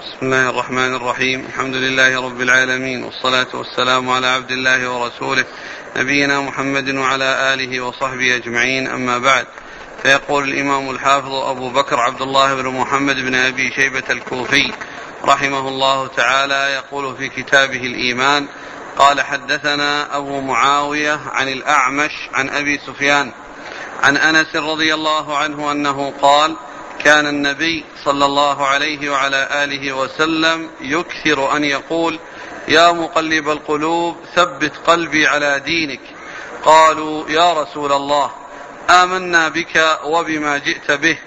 بسم الله الرحمن الرحيم الحمد لله رب العالمين والصلاة والسلام على عبد الله ورسوله نبينا محمد وعلى آله وصحبه أجمعين أما بعد فيقول الإمام الحافظ أبو بكر عبد الله بن محمد بن أبي شيبة الكوفي رحمه الله تعالى يقول في كتابه الإيمان قال حدثنا أبو معاوية عن الأعمش عن أبي سفيان عن أنس رضي الله عنه أنه قال كان النبي صلى الله عليه وعلى آله وسلم يكثر أن يقول يا مقلب القلوب ثبت قلبي على دينك. قالوا يا رسول الله آمنا بك وبما جئت به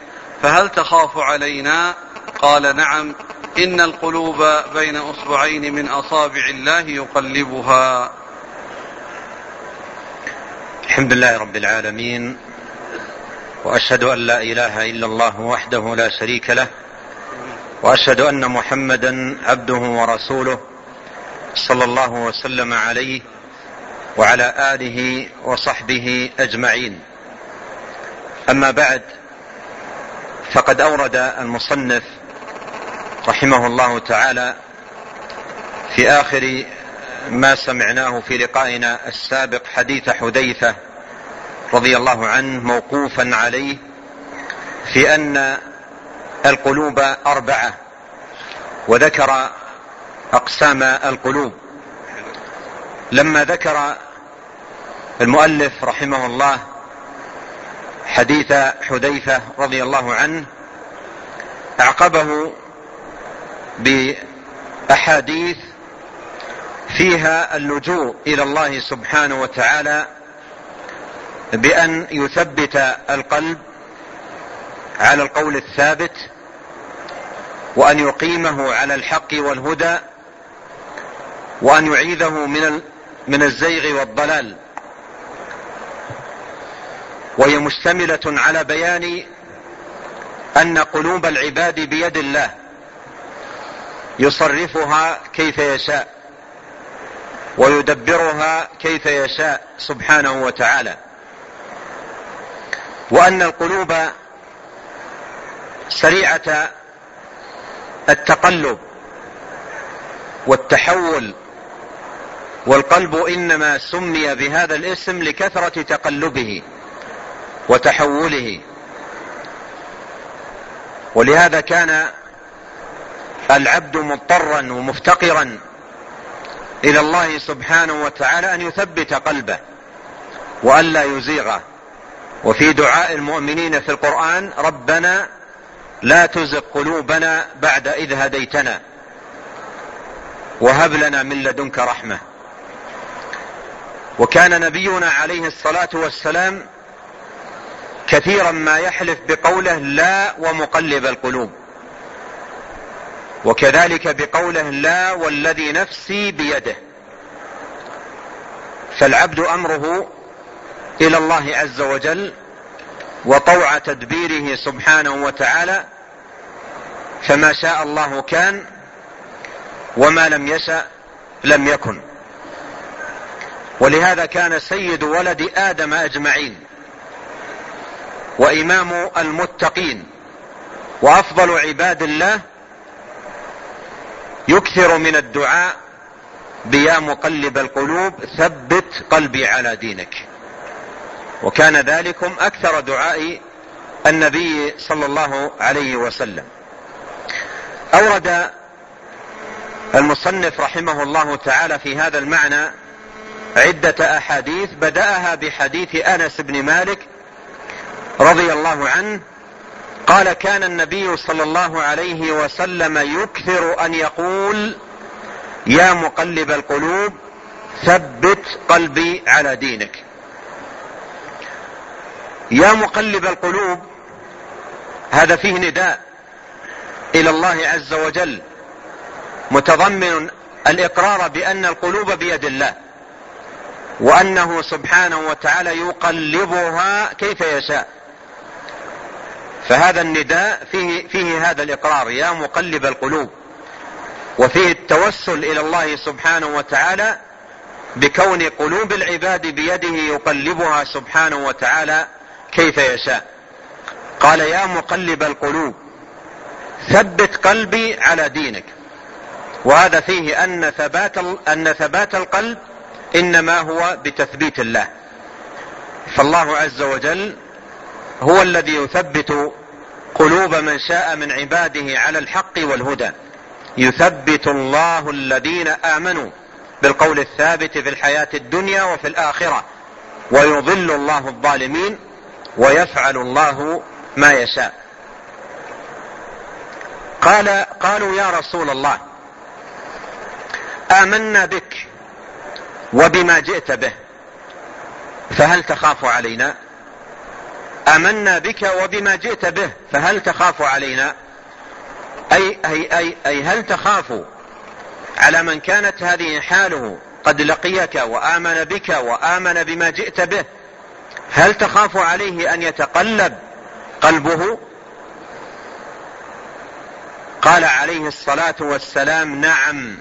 فهل تخاف علينا؟ قال نعم إن القلوب بين أصبعين من أصابع الله يقلبها. الحمد لله رب العالمين وأشهد أن لا إله إلا الله وحده لا شريك له وأشهد أن محمدا عبده ورسوله صلى الله وسلم عليه وعلى آله وصحبه أجمعين. أما بعد فقد أورد المصنف رحمه الله تعالى في آخر ما سمعناه في لقائنا السابق حديث حذيفة رضي الله عنه موقوفا عليه في أن القلوب أربعة وذكر أقسام القلوب. لما ذكر المؤلف رحمه الله حديث حذيفة رضي الله عنه أعقبه بأحاديث فيها اللجوء إلى الله سبحانه وتعالى بأن يثبت القلب على القول الثابت وأن يقيمه على الحق والهدى وأن يعيذه من من الزيغ والضلال. وهي مشتملة على بيان أن قلوب العباد بيد الله يصرفها كيف يشاء ويدبرها كيف يشاء سبحانه وتعالى. وأن القلوب سريعة التقلب والتحول والقلب إنما سمي بهذا الاسم لكثرة تقلبه وتحوله. ولهذا كان العبد مضطرا ومفتقرا إلى الله سبحانه وتعالى أن يثبت قلبه والا يزيغه. وفي دعاء المؤمنين في القرآن ربنا لا تزغ قلوبنا بعد إذ هديتنا وهب لنا من لدنك رحمة. وكان نبينا عليه الصلاة والسلام كثيرا ما يحلف بقوله لا ومقلب القلوب. وكذلك بقوله لا والذي نفسي بيده. فالعبد أمره إلى الله عز وجل وطوع تدبيره سبحانه وتعالى فما شاء الله كان وما لم يشأ لم يكن. ولهذا كان سيد ولد آدم أجمعين وإمام المتقين وأفضل عباد الله يكثر من الدعاء بيا مقلب القلوب ثبت قلبي على دينك. وكان ذلكم أكثر دعاء النبي صلى الله عليه وسلم. أورد المصنف رحمه الله تعالى في هذا المعنى عدة أحاديث بدأها بحديث أنس بن مالك رضي الله عنه قال كان النبي صلى الله عليه وسلم يكثر أن يقول يا مقلب القلوب ثبت قلبي على دينك. يا مقلب القلوب هذا فيه نداء إلى الله عز وجل متضمن الإقرار بأن القلوب بيد الله وأنه سبحانه وتعالى يقلبها كيف يشاء. فهذا النداء فيه, فيه هذا الإقرار يا مقلب القلوب. وفيه التوسل إلى الله سبحانه وتعالى بكون قلوب العباد بيده يقلبها سبحانه وتعالى كيف يشاء. قال يا مقلب القلوب ثبت قلبي على دينك. وهذا فيه أن ثبات, أن ثبات القلب إنما هو بتثبيت الله. فالله عز وجل هو الذي يثبت قلوب من شاء من عباده على الحق والهدى. يثبت الله الذين آمنوا بالقول الثابت في الحياة الدنيا وفي الآخرة. ويضل الله الظالمين ويفعل الله ما يشاء. قال قالوا يا رسول الله آمنا بك وبما جئت به فهل تخاف علينا؟ آمنا بك وبما جئت به فهل تخاف علينا؟ أي, أي, أي, أي هل تخاف على من كانت هذه حاله؟ قد لقيك وآمن بك وآمن بما جئت به هل تخاف عليه أن يتقلب قلبه؟ قال عليه الصلاة والسلام نعم.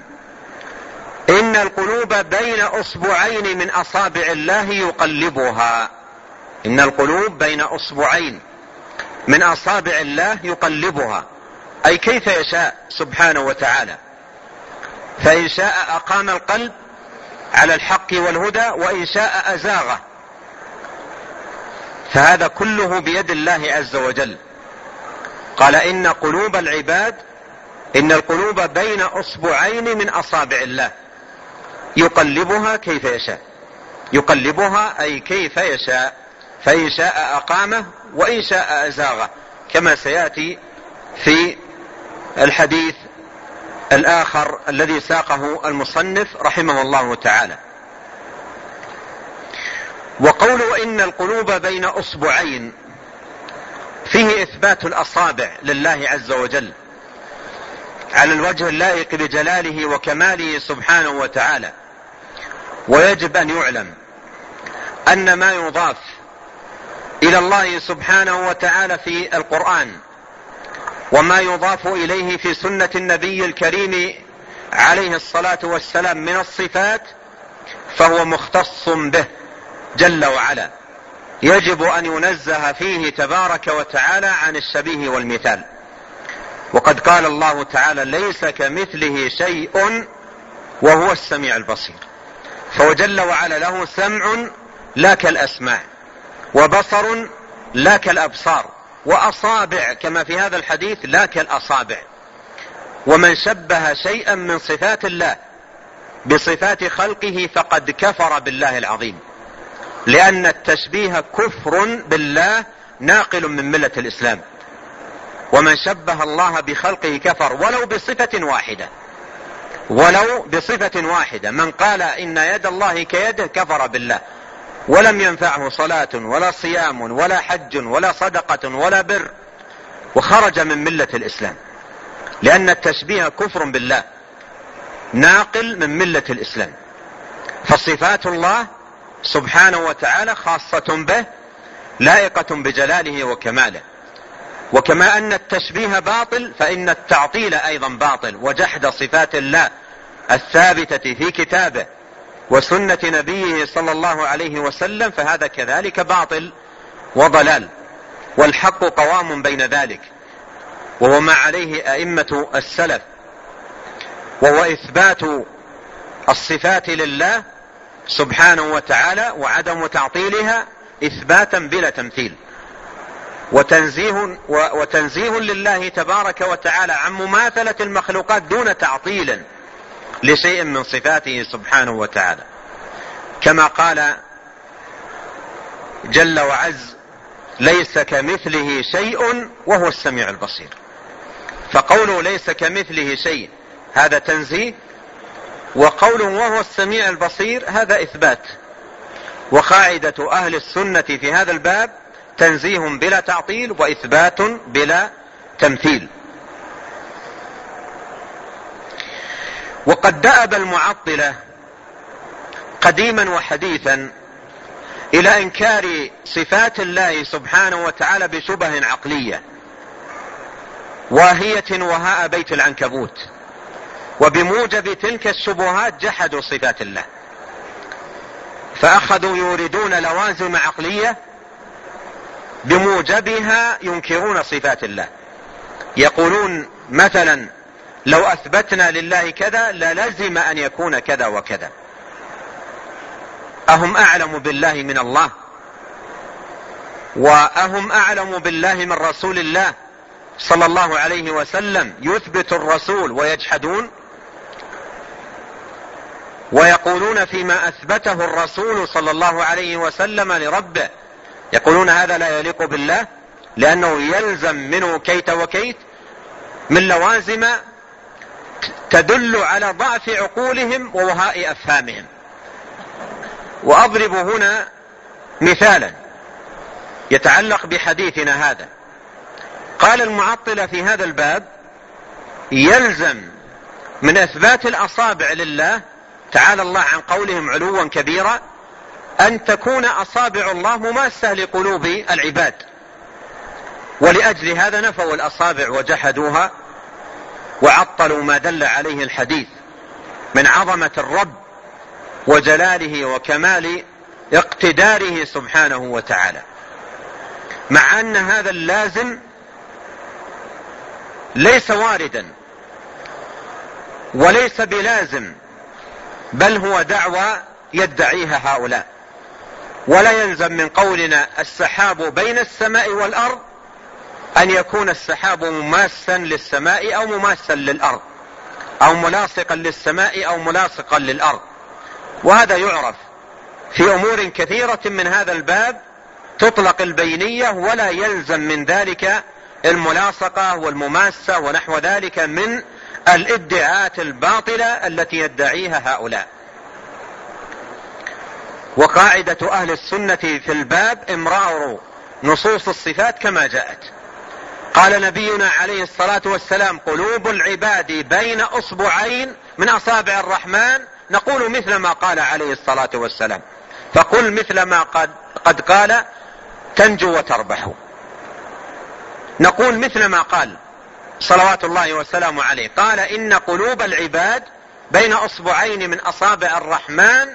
إن القلوب بين أصبعين من أصابع الله يقلبها. إن القلوب بين أصبعين من أصابع الله يقلبها. أي كيف يشاء سبحانه وتعالى. فإن شاء أقام القلب على الحق والهدى وإن شاء أزاغه. فهذا كله بيد الله عز وجل. قال إن قلوب العباد إن القلوب بين أصبعين من أصابع الله. يقلبها كيف يشاء. يقلبها أي كيف يشاء. فإن شاء أقامه وإن شاء أزاغه. كما سيأتي في الحديث الآخر الذي ساقه المصنف رحمه الله تعالى. وقول إن القلوب بين أصبعين فيه إثبات الأصابع لله عز وجل على الوجه اللائق بجلاله وكماله سبحانه وتعالى. ويجب أن يعلم أن ما يضاف إلى الله سبحانه وتعالى في القرآن وما يضاف إليه في سنة النبي الكريم عليه الصلاة والسلام من الصفات فهو مختص به. جل وعلا. يجب أن ينزه فيه تبارك وتعالى عن الشبيه والمثال. وقد قال الله تعالى ليس كمثله شيء وهو السميع البصير. فهو جل وعلا له سمع لا كالأسماع وبصر لا كالأبصار وأصابع كما في هذا الحديث لا كالأصابع. ومن شبه شيئا من صفات الله بصفات خلقه فقد كفر بالله العظيم. لأن التشبيه كفر بالله ناقل من ملة الإسلام. ومن شبه الله بخلقه كفر ولو بصفة واحدة. ولو بصفة واحدة. من قال إن يد الله كيده كفر بالله. ولم ينفعه صلاة ولا صيام ولا حج ولا صدقة ولا بر. وخرج من ملة الإسلام. لأن التشبيه كفر بالله. ناقل من ملة الإسلام. فصفات الله سبحانه وتعالى خاصة به لائقة بجلاله وكماله. وكما أن التشبيه باطل فإن التعطيل أيضا باطل. وجحد صفات الله الثابتة في كتابه وسنة نبيه صلى الله عليه وسلم فهذا كذلك باطل وضلال. والحق قوام بين ذلك وهو ما عليه أئمة السلف. وهو إثبات الصفات لله سبحانه وتعالى وعدم تعطيلها إثباتا بلا تمثيل. وتنزيه وتنزيه لله تبارك وتعالى عن مماثلة المخلوقات دون تعطيل لشيء من صفاته سبحانه وتعالى. كما قال جل وعز ليس كمثله شيء وهو السميع البصير. فقوله ليس كمثله شيء هذا تنزيه وقوله وهو السميع البصير هذا إثبات. وقاعدة أهل السنة في هذا الباب تنزيه بلا تعطيل وإثبات بلا تمثيل. وقد دأب المعطلة قديما وحديثا إلى إنكار صفات الله سبحانه وتعالى بشبه عقلية واهية وهاء بيت العنكبوت. وبموجب تلك الشبهات جحدوا صفات الله. فأخذوا يوردون لوازم عقلية بموجبها ينكرون صفات الله. يقولون مثلا لو أثبتنا لله كذا للزم أن يكون كذا وكذا. أهم أعلم بالله من الله؟ وأهم أعلم بالله من رسول الله صلى الله عليه وسلم؟ يثبت الرسول ويجحدون؟ ويقولون فيما أثبته الرسول صلى الله عليه وسلم لربه. يقولون هذا لا يليق بالله لأنه يلزم منه كيت وكيت من لوازم تدل على ضعف عقولهم ووهاء أفهامهم. وأضرب هنا مثالا يتعلق بحديثنا هذا. قال المعطلة في هذا الباب يلزم من إثبات الأصابع لله تعالى الله عن قولهم علوا كبيرا أن تكون أصابع الله مماسة لقلوب العباد. ولأجل هذا نفوا الأصابع وجحدوها وعطلوا ما دل عليه الحديث من عظمة الرب وجلاله وكمال اقتداره سبحانه وتعالى. مع أن هذا اللازم ليس واردا وليس بلازم بل هو دعوى يدعيها هؤلاء. ولا يلزم من قولنا السحاب بين السماء والأرض أن يكون السحاب مماسا للسماء أو مماسا للأرض أو ملاصقا للسماء أو ملاصقا للأرض. وهذا يعرف في أمور كثيرة من هذا الباب تطلق البينية ولا يلزم من ذلك الملاصقة والمماسة ونحو ذلك من الادعاءات الباطلة التي يدعيها هؤلاء. وقاعدة أهل السنة في الباب امرار نصوص الصفات كما جاءت. قال نبينا عليه الصلاة والسلام قلوب العباد بين أصبعين من أصابع الرحمن. نقول مثل ما قال عليه الصلاة والسلام. فقل مثل ما قد, قد قال تنجو وتربح. نقول مثل ما قال صلوات الله وسلامه عليه. قال إن قلوب العباد بين أصبعين من أصابع الرحمن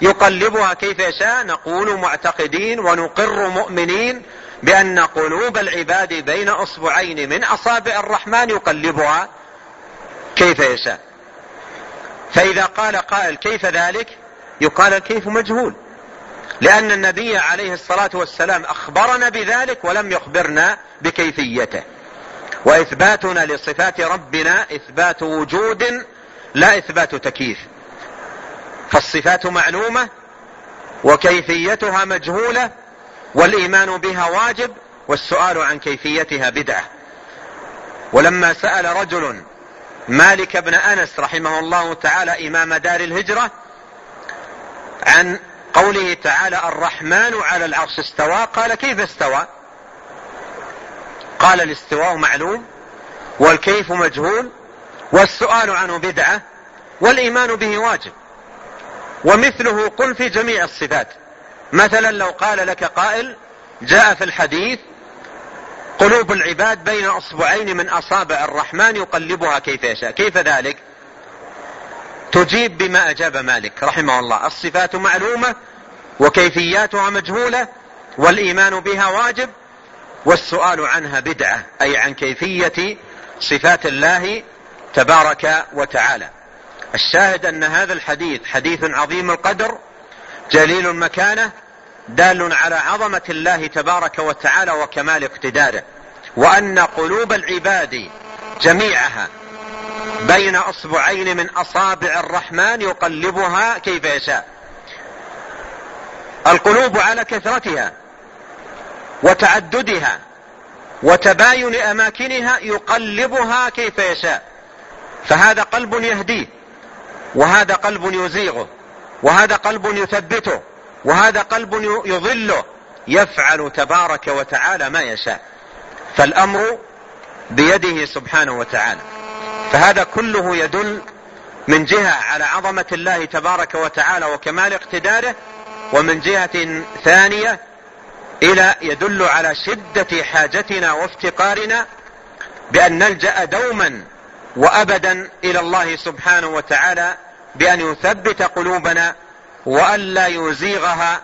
يقلبها كيف يشاء. نقول معتقدين ونقر مؤمنين بأن قلوب العباد بين أصبعين من أصابع الرحمن يقلبها كيف يشاء. فإذا قال قائل كيف ذلك؟ يقال الكيف مجهول. لأن النبي عليه الصلاة والسلام أخبرنا بذلك ولم يخبرنا بكيفيته. وإثباتنا لصفات ربنا إثبات وجود لا إثبات تكييف. فالصفات معلومة وكيفيتها مجهولة والإيمان بها واجب والسؤال عن كيفيتها بدعة. ولما سأل رجل مالك بن أنس رحمه الله تعالى إمام دار الهجرة عن قوله تعالى الرحمن على العرش استوى قال كيف استوى؟ قال الاستواء معلوم والكيف مجهول والسؤال عنه بدعة والإيمان به واجب ومثله قل في جميع الصفات مثلا لو قال لك قائل جاء في الحديث قلوب العباد بين أصبعين من أصابع الرحمن يقلبها كيف يشاء كيف ذلك تجيب بما أجاب مالك رحمه الله الصفات معلومة وكيفياتها مجهولة والإيمان بها واجب والسؤال عنها بدعة أي عن كيفية صفات الله تبارك وتعالى. الشاهد أن هذا الحديث حديث عظيم القدر جليل المكانة دال على عظمة الله تبارك وتعالى وكمال اقتداره وأن قلوب العباد جميعها بين أصبعين من أصابع الرحمن يقلبها كيف يشاء. القلوب على كثرتها وتعددها وتباين أماكنها يقلبها كيف يشاء. فهذا قلب يهديه وهذا قلب يزيغه وهذا قلب يثبته وهذا قلب يضله يفعل تبارك وتعالى ما يشاء. فالأمر بيده سبحانه وتعالى. فهذا كله يدل من جهة على عظمة الله تبارك وتعالى وكمال اقتداره ومن جهة ثانية إلى يدل على شدة حاجتنا وافتقارنا بأن نلجأ دوما وابدا إلى الله سبحانه وتعالى بأن يثبت قلوبنا وأن لا يزيغها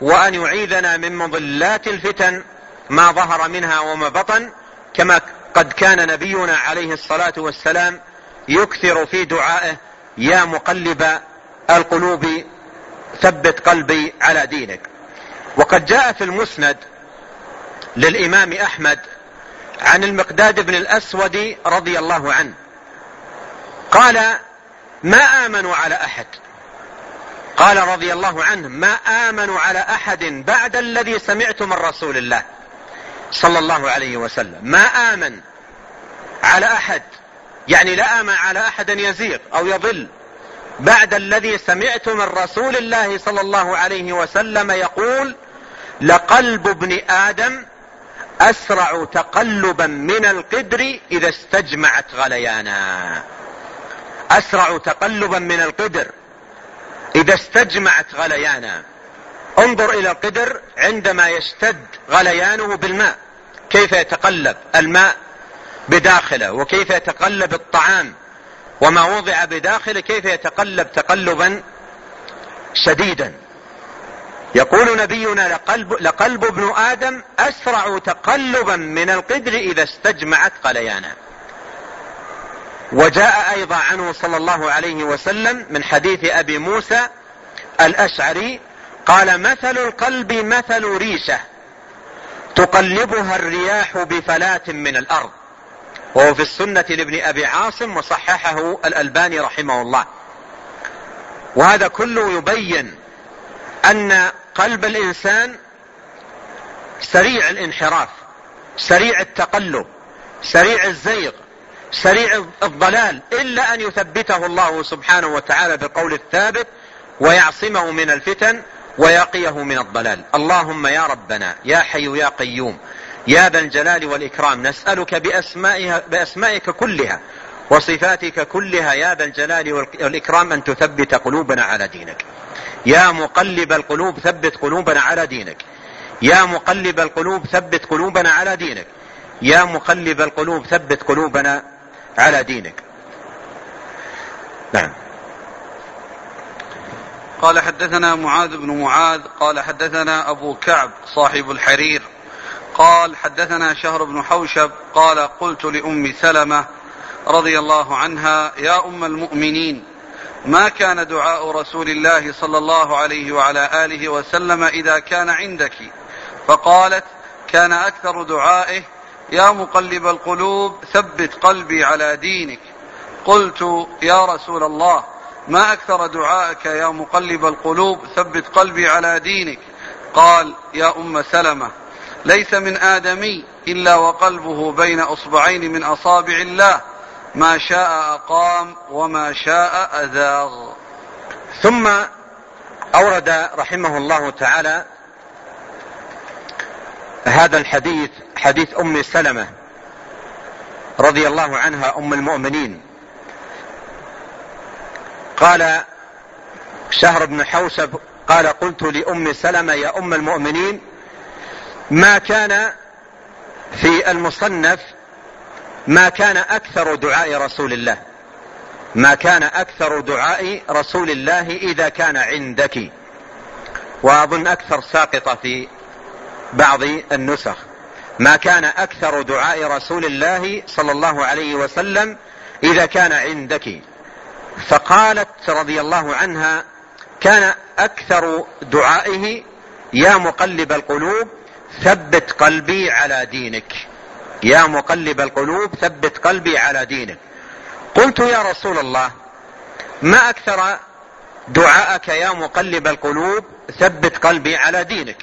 وأن يعيذنا من مضلات الفتن ما ظهر منها وما بطن كما قد كان نبينا عليه الصلاة والسلام يكثر في دعائه يا مقلب القلوب ثبت قلبي على دينك. وقد جاء في المسند للإمام أحمد عن المقداد بن الأسود رضي الله عنه. قال ما امنوا على أحد؟ قال رضي الله عنه ما امنوا على أحد بعد الذي سمعت من رسول الله صلى الله عليه وسلم. ما آمن على أحد يعني لا آمن على أحد يزيغ أو يضل. بعد الذي سمعت من رسول الله صلى الله عليه وسلم يقول لقلب ابن آدم أسرع تقلبا من القدر إذا استجمعت غليانا. أسرع تقلبا من القدر إذا استجمعت غليانا. انظر إلى القدر عندما يشتد غليانه بالماء. كيف يتقلب؟ الماء بداخله. وكيف يتقلب الطعام؟ وما وضع بداخله كيف يتقلب تقلبا شديدا. يقول نبينا لقلب, لقلب ابن آدم أسرع تقلبا من القدر إذا استجمعت قليانا. وجاء أيضا عنه صلى الله عليه وسلم من حديث أبي موسى الأشعري قال مثل القلب مثل ريشه تقلبها الرياح بفلاة من الأرض. وهو في السنة لابن أبي عاصم وصححه الألباني رحمه الله. وهذا كله يبين أن قلب الإنسان سريع الانحراف سريع التقلب سريع الزيغ سريع الضلال إلا أن يثبته الله سبحانه وتعالى بالقول الثابت ويعصمه من الفتن ويقيه من الضلال اللهم يا ربنا يا حي يا قيوم يا ذا الجلال والإكرام نسألك بأسمائها بأسمائك كلها وصفاتك كلها يا ذا الجلال والإكرام أن تثبت قلوبنا على دينك. يا مقلب القلوب ثبت قلوبنا على دينك. يا مقلب القلوب ثبت قلوبنا على دينك. يا مقلب القلوب ثبت قلوبنا على دينك. نعم. قال حدثنا معاذ بن معاذ قال حدثنا أبو كعب صاحب الحرير قال حدثنا شهر بن حوشب قال قلت لأم سلمة رضي الله عنها يا أم المؤمنين ما كان دعاء رسول الله صلى الله عليه وعلى آله وسلم إذا كان عندك؟ فقالت كان أكثر دعائه يا مقلب القلوب ثبت قلبي على دينك. قلت يا رسول الله ما أكثر دعائك يا مقلب القلوب ثبت قلبي على دينك؟ قال يا أم سلمة. ليس من آدمي إلا وقلبه بين أصبعين من أصابع الله. ما شاء أقام وما شاء أذاغ. ثم أورد رحمه الله تعالى هذا الحديث حديث أم سلمة رضي الله عنها أم المؤمنين. قال شهر بن حوشب قال قلت لأم سلمة يا أم المؤمنين ما كان في المصنف ما كان أكثر دعاء رسول الله. ما كان أكثر دعاء رسول الله إذا كان عندك. وأظن أكثر ساقطة في بعض النسخ. ما كان أكثر دعاء رسول الله صلى الله عليه وسلم إذا كان عندك. فقالت رضي الله عنها كان أكثر دعائه يا مقلب القلوب ثبت قلبي على دينك. يا مقلب القلوب ثبت قلبي على دينك. قلت يا رسول الله ما أكثر دعاءك يا مقلب القلوب؟ ثبت قلبي على دينك.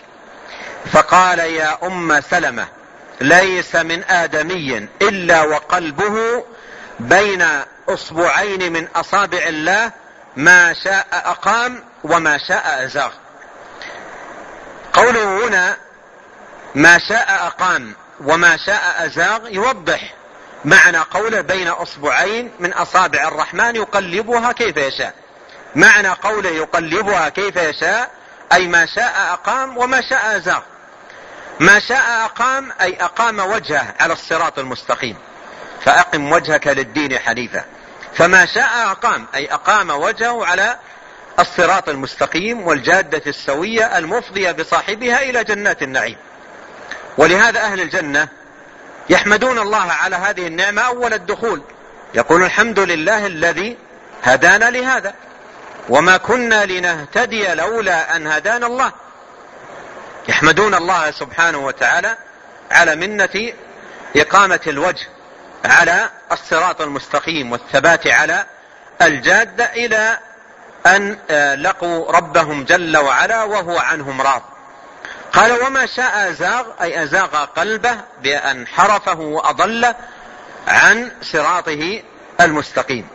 فقال يا أم سلمة ليس من آدمي إلا وقلبه بين اصبعين من أصابع الله ما شاء أقام وما شاء أزاغ. قوله هنا ما شاء أقام وما شاء أزاغ يوضح معنى قوله بين أصبعين من أصابع الرحمن يقلبها كيف يشاء. معنى قوله يقلبها كيف يشاء أي ما شاء أقام وما شاء أزاغ. ما شاء أقام أي أقام وجهه على الصراط المستقيم. فأقم وجهك للدين حنيفا. فما شاء أقام أي أقام وجهه على الصراط المستقيم والجادة السوية المفضية بصاحبها إلى جنات النعيم. ولهذا أهل الجنة يحمدون الله على هذه النعمة أول الدخول. يقول الحمد لله الذي هدانا لهذا وما كنا لنهتدي لولا أن هدانا الله. يحمدون الله سبحانه وتعالى على منة إقامة الوجه على الصراط المستقيم والثبات على الجادة إلى أن آه، لقوا ربهم جل وعلا وهو عنهم راض. قال وما شاء أزاغ أي أزاغ قلبه بأن حرفه وأضله عن صراطه المستقيم.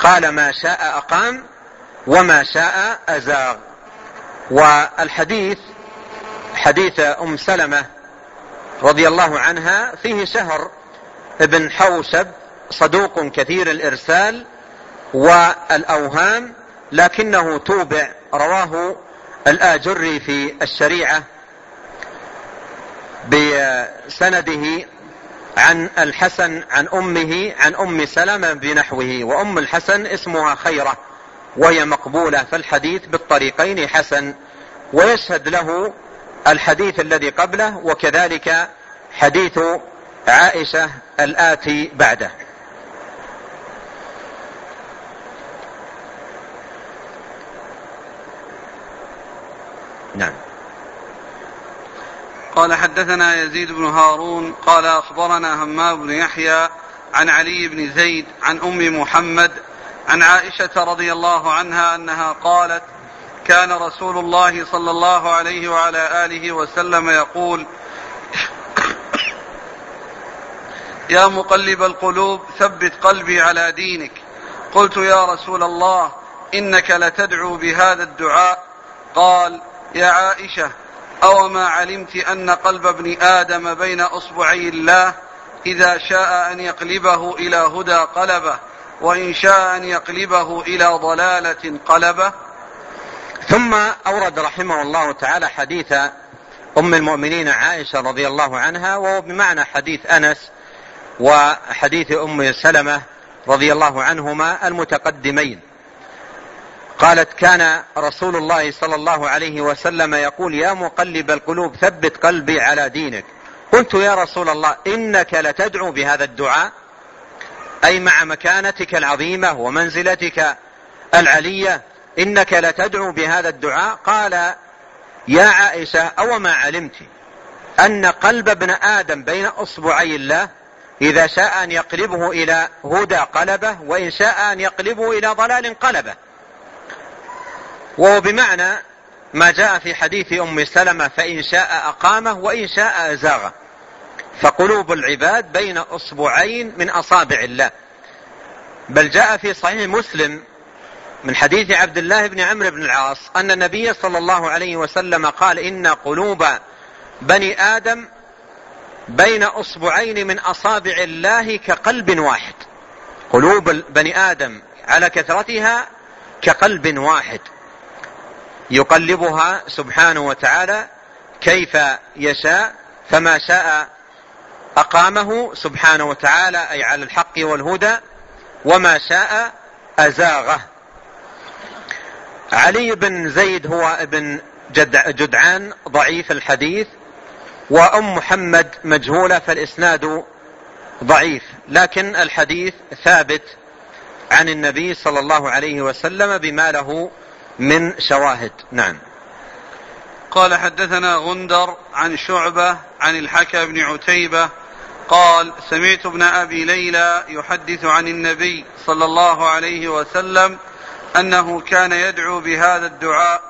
قال ما شاء أقام وما شاء أزاغ. والحديث حديث أم سلمة رضي الله عنها فيه شهر ابن حوشب صدوق كثير الإرسال والأوهام لكنه توبع رواه الآجري في الشريعة بسنده عن الحسن عن أمه عن أم سلمة بنحوه وأم الحسن اسمها خيرة وهي مقبولة فالحديث بالطريقين حسن ويشهد له الحديث الذي قبله وكذلك حديث عائشة الآتي بعده. نعم. قال حدثنا يزيد بن هارون قال أخبرنا همام بن يحيى عن علي بن زيد عن أم محمد عن عائشة رضي الله عنها أنها قالت كان رسول الله صلى الله عليه وعلى آله وسلم يقول يا مقلب القلوب ثبت قلبي على دينك. قلت يا رسول الله إنك لتدعو بهذا الدعاء. قال يا عائشة أو ما علمت أن قلب ابن آدم بين أصبعي الله إذا شاء أن يقلبه إلى هدى قلبه وإن شاء أن يقلبه إلى ضلالة قلبه. ثم أورد رحمه الله تعالى حديث أم المؤمنين عائشة رضي الله عنها وهو بمعنى حديث أنس وحديث أم سلمة رضي الله عنهما المتقدمين. قالت كان رسول الله صلى الله عليه وسلم يقول يا مقلب القلوب ثبت قلبي على دينك. قلت يا رسول الله إنك لتدعو بهذا الدعاء؟ أي مع مكانتك العظيمة ومنزلتك العلية إنك لتدعو بهذا الدعاء؟ قال يا عائشة أو ما علمت أن قلب ابن آدم بين أصبعي الله إذا شاء أن يقلبه إلى هدى قلبه وإن شاء أن يقلبه إلى ضلال قلبه. وهو بمعنى ما جاء في حديث أم سلمة فإن شاء أقامه وإن شاء أزاغه. فقلوب العباد بين أصبعين من أصابع الله. بل جاء في صحيح مسلم من حديث عبد الله بن عمرو بن العاص أن النبي صلى الله عليه وسلم قال إن قلوب بني آدم بين أصبعين من أصابع الله كقلب واحد. قلوب بني آدم على كثرتها كقلب واحد. يقلبها سبحانه وتعالى كيف يشاء فما شاء أقامه سبحانه وتعالى أي على الحق والهدى وما شاء أزاغه. علي بن زيد هو ابن جدعان ضعيف الحديث وأم محمد مجهولة فالإسناد ضعيف. لكن الحديث ثابت عن النبي صلى الله عليه وسلم بما له من شواهد. نعم. قال حدثنا غندر عن شعبة عن الحكى بن عتيبة قال سمعت ابن أبي ليلى يحدث عن النبي صلى الله عليه وسلم أنه كان يدعو بهذا الدعاء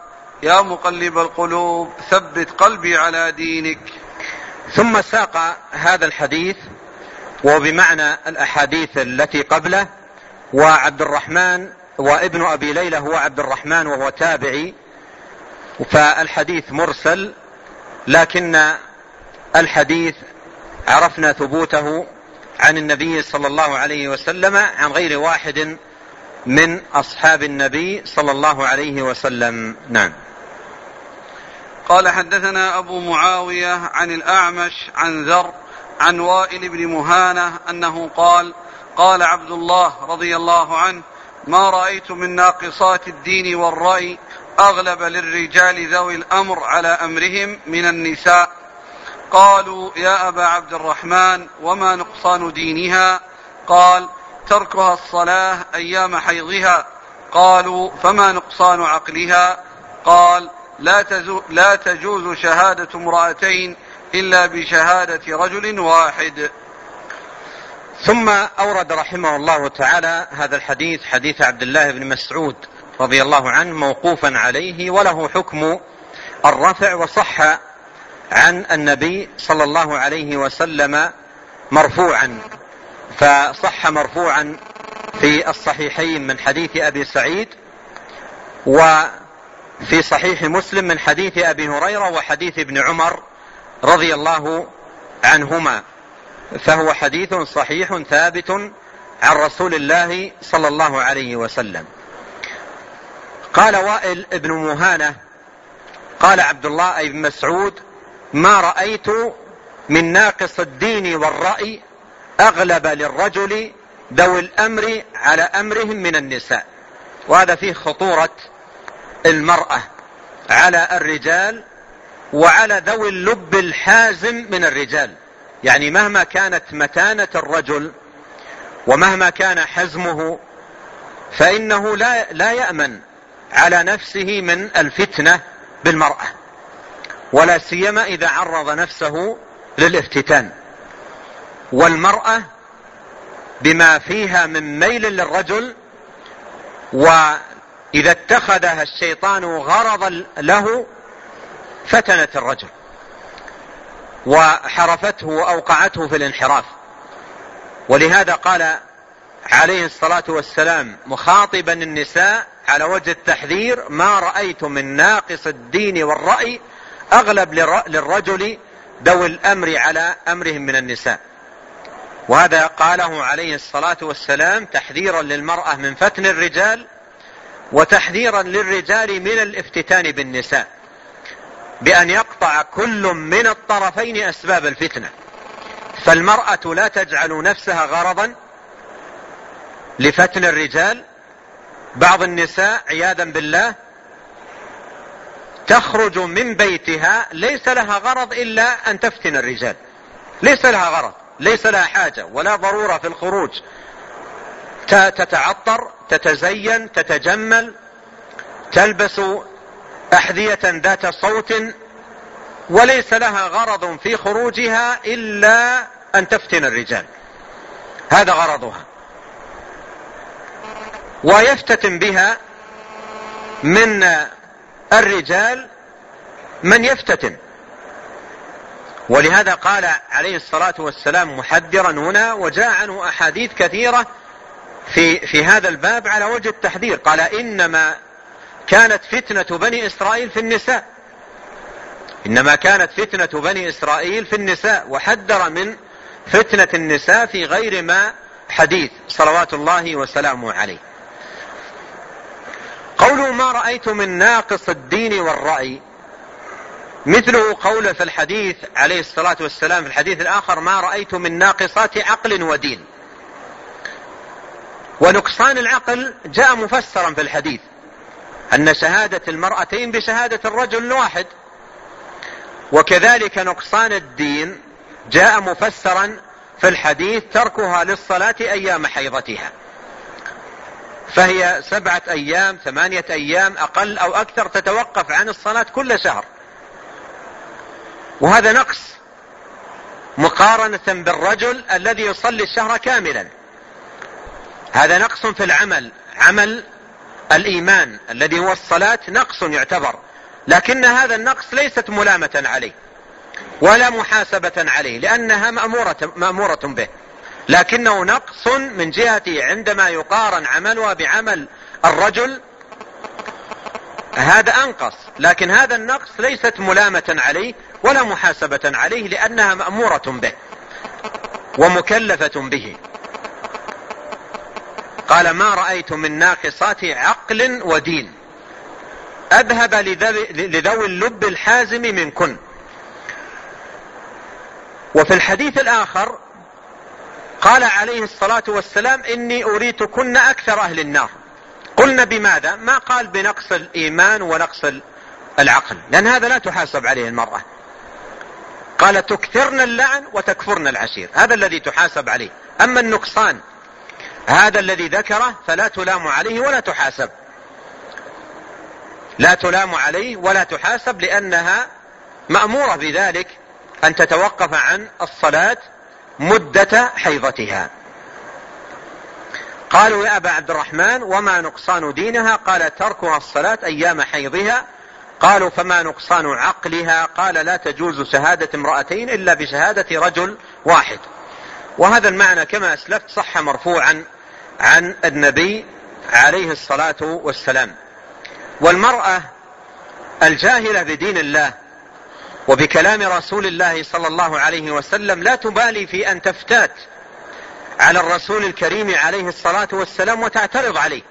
يا مقلب القلوب ثبت قلبي على دينك. ثم ساق هذا الحديث وبمعنى الأحاديث التي قبله وعبد الرحمن وابن أبي ليلى هو عبد الرحمن وهو تابعي فالحديث مرسل لكن الحديث عرفنا ثبوته عن النبي صلى الله عليه وسلم عن غير واحد من أصحاب النبي صلى الله عليه وسلم. نعم. قال حدثنا أبو معاوية عن الأعمش عن ذر عن وائل بن مهانة أنه قال قال عبد الله رضي الله عنه ما رأيت من ناقصات الدين والرأي أغلب للرجال ذوي الأمر على أمرهم من النساء. قالوا يا أبا عبد الرحمن وما نقصان دينها؟ قال تركها الصلاة أيام حيضها. قالوا فما نقصان عقلها؟ قال لا, لا تجوز شهادة امرأتين إلا بشهادة رجل واحد. ثم أورد رحمه الله تعالى هذا الحديث حديث عبد الله بن مسعود رضي الله عنه موقوفا عليه وله حكم الرفع وصح عن النبي صلى الله عليه وسلم مرفوعا. فصح مرفوعا في الصحيحين من حديث أبي سعيد وفي صحيح مسلم من حديث أبي هريرة وحديث ابن عمر رضي الله عنهما. فهو حديث صحيح ثابت عن رسول الله صلى الله عليه وسلم. قال وائل ابن مهانة قال عبد الله أي بن مسعود ما رأيت من ناقص الدين والرأي أغلب للرجل ذوي الأمر على أمرهم من النساء. وهذا فيه خطورة المرأة على الرجال وعلى ذوي اللب الحازم من الرجال. يعني مهما كانت متانة الرجل ومهما كان حزمه فإنه لا لا يأمن على نفسه من الفتنة بالمرأة ولا سيما إذا عرض نفسه للافتتان. والمرأة بما فيها من ميل للرجل وإذا اتخذها الشيطان غرضا له فتنت الرجل. وحرفته وأوقعته في الانحراف. ولهذا قال عليه الصلاة والسلام مخاطبا النساء على وجه التحذير ما رأيت من ناقص الدين والرأي أغلب للرجل ذوي الأمر على أمرهم من النساء وهذا قاله عليه الصلاة والسلام تحذيرا للمرأة من فتن الرجال وتحذيرا للرجال من الافتتان بالنساء. بأن يقطع كل من الطرفين أسباب الفتنة. فالمرأة لا تجعل نفسها غرضا لفتن الرجال. بعض النساء عياذا بالله تخرج من بيتها ليس لها غرض إلا أن تفتن الرجال. ليس لها غرض ليس لها حاجة ولا ضرورة في الخروج. تتعطر تتزين تتجمل تلبس أحذية ذات صوت وليس لها غرض في خروجها إلا أن تفتن الرجال. هذا غرضها. ويفتتن بها من الرجال من يفتتن. ولهذا قال عليه الصلاة والسلام محذرا هنا وجاء عنه أحاديث كثيرة في, في هذا الباب على وجه التحذير. قال إنما كانت فتنة بني إسرائيل في النساء. إنما كانت فتنة بني إسرائيل في النساء وحذر من فتنة النساء في غير ما حديث. صلوات الله وسلامه عليه. قوله ما رأيت من ناقص الدين والرأي. مثله قوله في الحديث عليه الصلاة والسلام في الحديث الآخر ما رأيت من ناقصات عقل ودين. ونقصان العقل جاء مفسرا في الحديث. أن شهادة المرأتين بشهادة الرجل الواحد وكذلك نقصان الدين جاء مفسرا في الحديث تركها للصلاة أيام حيضتها. فهي سبعة أيام ثمانية أيام أقل أو أكثر تتوقف عن الصلاة كل شهر. وهذا نقص مقارنة بالرجل الذي يصلي الشهر كاملا. هذا نقص في العمل. عمل الإيمان الذي هو الصلاة نقص يعتبر لكن هذا النقص ليست ملامة عليه ولا محاسبة عليه لأنها مأمورة, مأمورة به لكنه نقص من جهة عندما يقارن عملها بعمل الرجل. هذا أنقص لكن هذا النقص ليست ملامة عليه ولا محاسبة عليه لأنها مأمورة به ومكلفة به. قال ما رأيت من ناقصات ودين. أذهب لذوي اللب الحازم منكن وفي الحديث الآخر قال عليه الصلاة والسلام إني أريتكن أكثر أهل النار. قلنا بماذا؟ ما قال بنقص الإيمان ونقص العقل. لأن هذا لا تحاسب عليه المرأة. قال تكثرن اللعن وتكفرن العشير. هذا الذي تحاسب عليه. أما النقصان هذا الذي ذكره فلا تلام عليه ولا تحاسب. لا تلام عليه ولا تحاسب لأنها مأمورة بذلك أن تتوقف عن الصلاة مدة حيضتها. قالوا يا أبا عبد الرحمن وما نقصان دينها؟ قال تركها الصلاة أيام حيضها. قالوا فما نقصان عقلها؟ قال لا تجوز شهادة امرأتين إلا بشهادة رجل واحد. وهذا المعنى كما أسلفت صح مرفوعا عن النبي عليه الصلاة والسلام. والمرأة الجاهلة بدين الله وبكلام رسول الله صلى الله عليه وسلم لا تبالي في أن تفتات على الرسول الكريم عليه الصلاة والسلام وتعترض عليه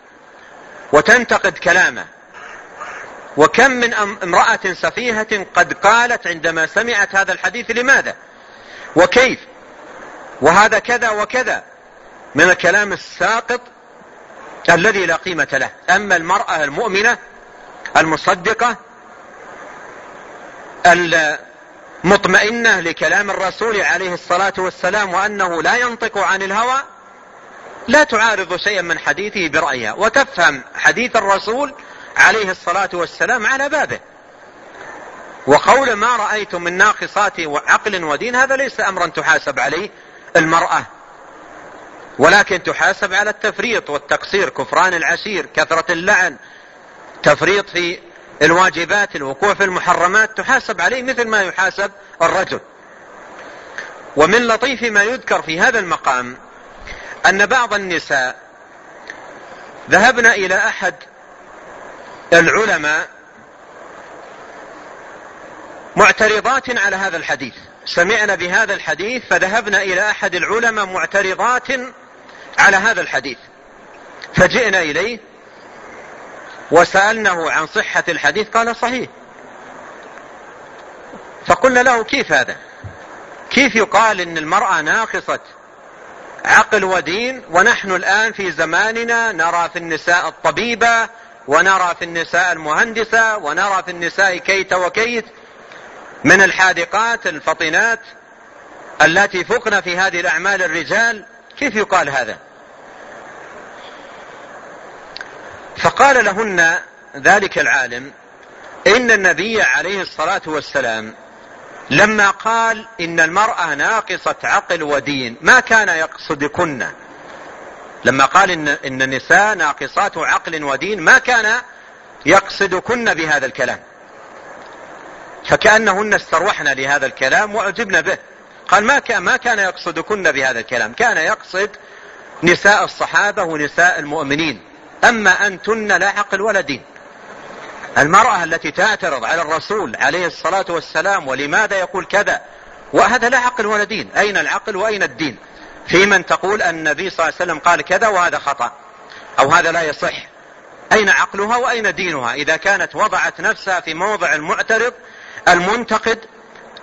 وتنتقد كلامه. وكم من امرأة سفيهة قد قالت عندما سمعت هذا الحديث لماذا؟ وكيف؟ وهذا كذا وكذا. من الكلام الساقط الذي لا قيمة له. أما المرأة المؤمنة المصدقة المطمئنة لكلام الرسول عليه الصلاة والسلام وأنه لا ينطق عن الهوى لا تعارض شيئا من حديثه برأيها. وتفهم حديث الرسول عليه الصلاة والسلام على بابه. وقول ما رأيت من ناقصات عقل ودين هذا ليس أمرا تحاسب عليه المرأة. ولكن تحاسب على التفريط والتقصير كفران العشير كثرة اللعن تفريط في الواجبات الوقوع في المحرمات تحاسب عليه مثل ما يحاسب الرجل. ومن لطيف ما يذكر في هذا المقام أن بعض النساء ذهبن إلى أحد العلماء معترضات على هذا الحديث. سمعنا بهذا الحديث فذهبنا إلى أحد العلماء معترضات على هذا الحديث. فجئنا إليه وسألناه عن صحة الحديث قال صحيح. فقلنا له كيف هذا؟ كيف يقال إن المرأة ناقصة عقل ودين ونحن الآن في زماننا نرى في النساء الطبيبة ونرى في النساء المهندسة ونرى في النساء كيت وكيت من الحاذقات الفطنات التي فقن في هذه الأعمال الرجال كيف يقال هذا؟ فقال لهن ذلك العالم إن النبي عليه الصلاة والسلام لما قال إن المرأة ناقصة عقل ودين ما كان يقصدكن لما قال إن, إن النساء ناقصات عقل ودين ما كان يقصدكن بهذا الكلام. فكأنهن استروحن لهذا الكلام وأعجبن به. قال ما كان, ما كان يقصدكن بهذا الكلام. كان يقصد نساء الصحابة ونساء المؤمنين. أما أنتن لا عقل ولا دين. المرأة التي تعترض على الرسول عليه الصلاة والسلام ولماذا يقول كذا؟ وهذا لا عقل ولا دين. أين العقل وأين الدين؟ في من تقول أن النبي صلى الله عليه وسلم قال كذا وهذا خطأ. أو هذا لا يصح. أين عقلها وأين دينها؟ إذا كانت وضعت نفسها في موضع المعترض المنتقد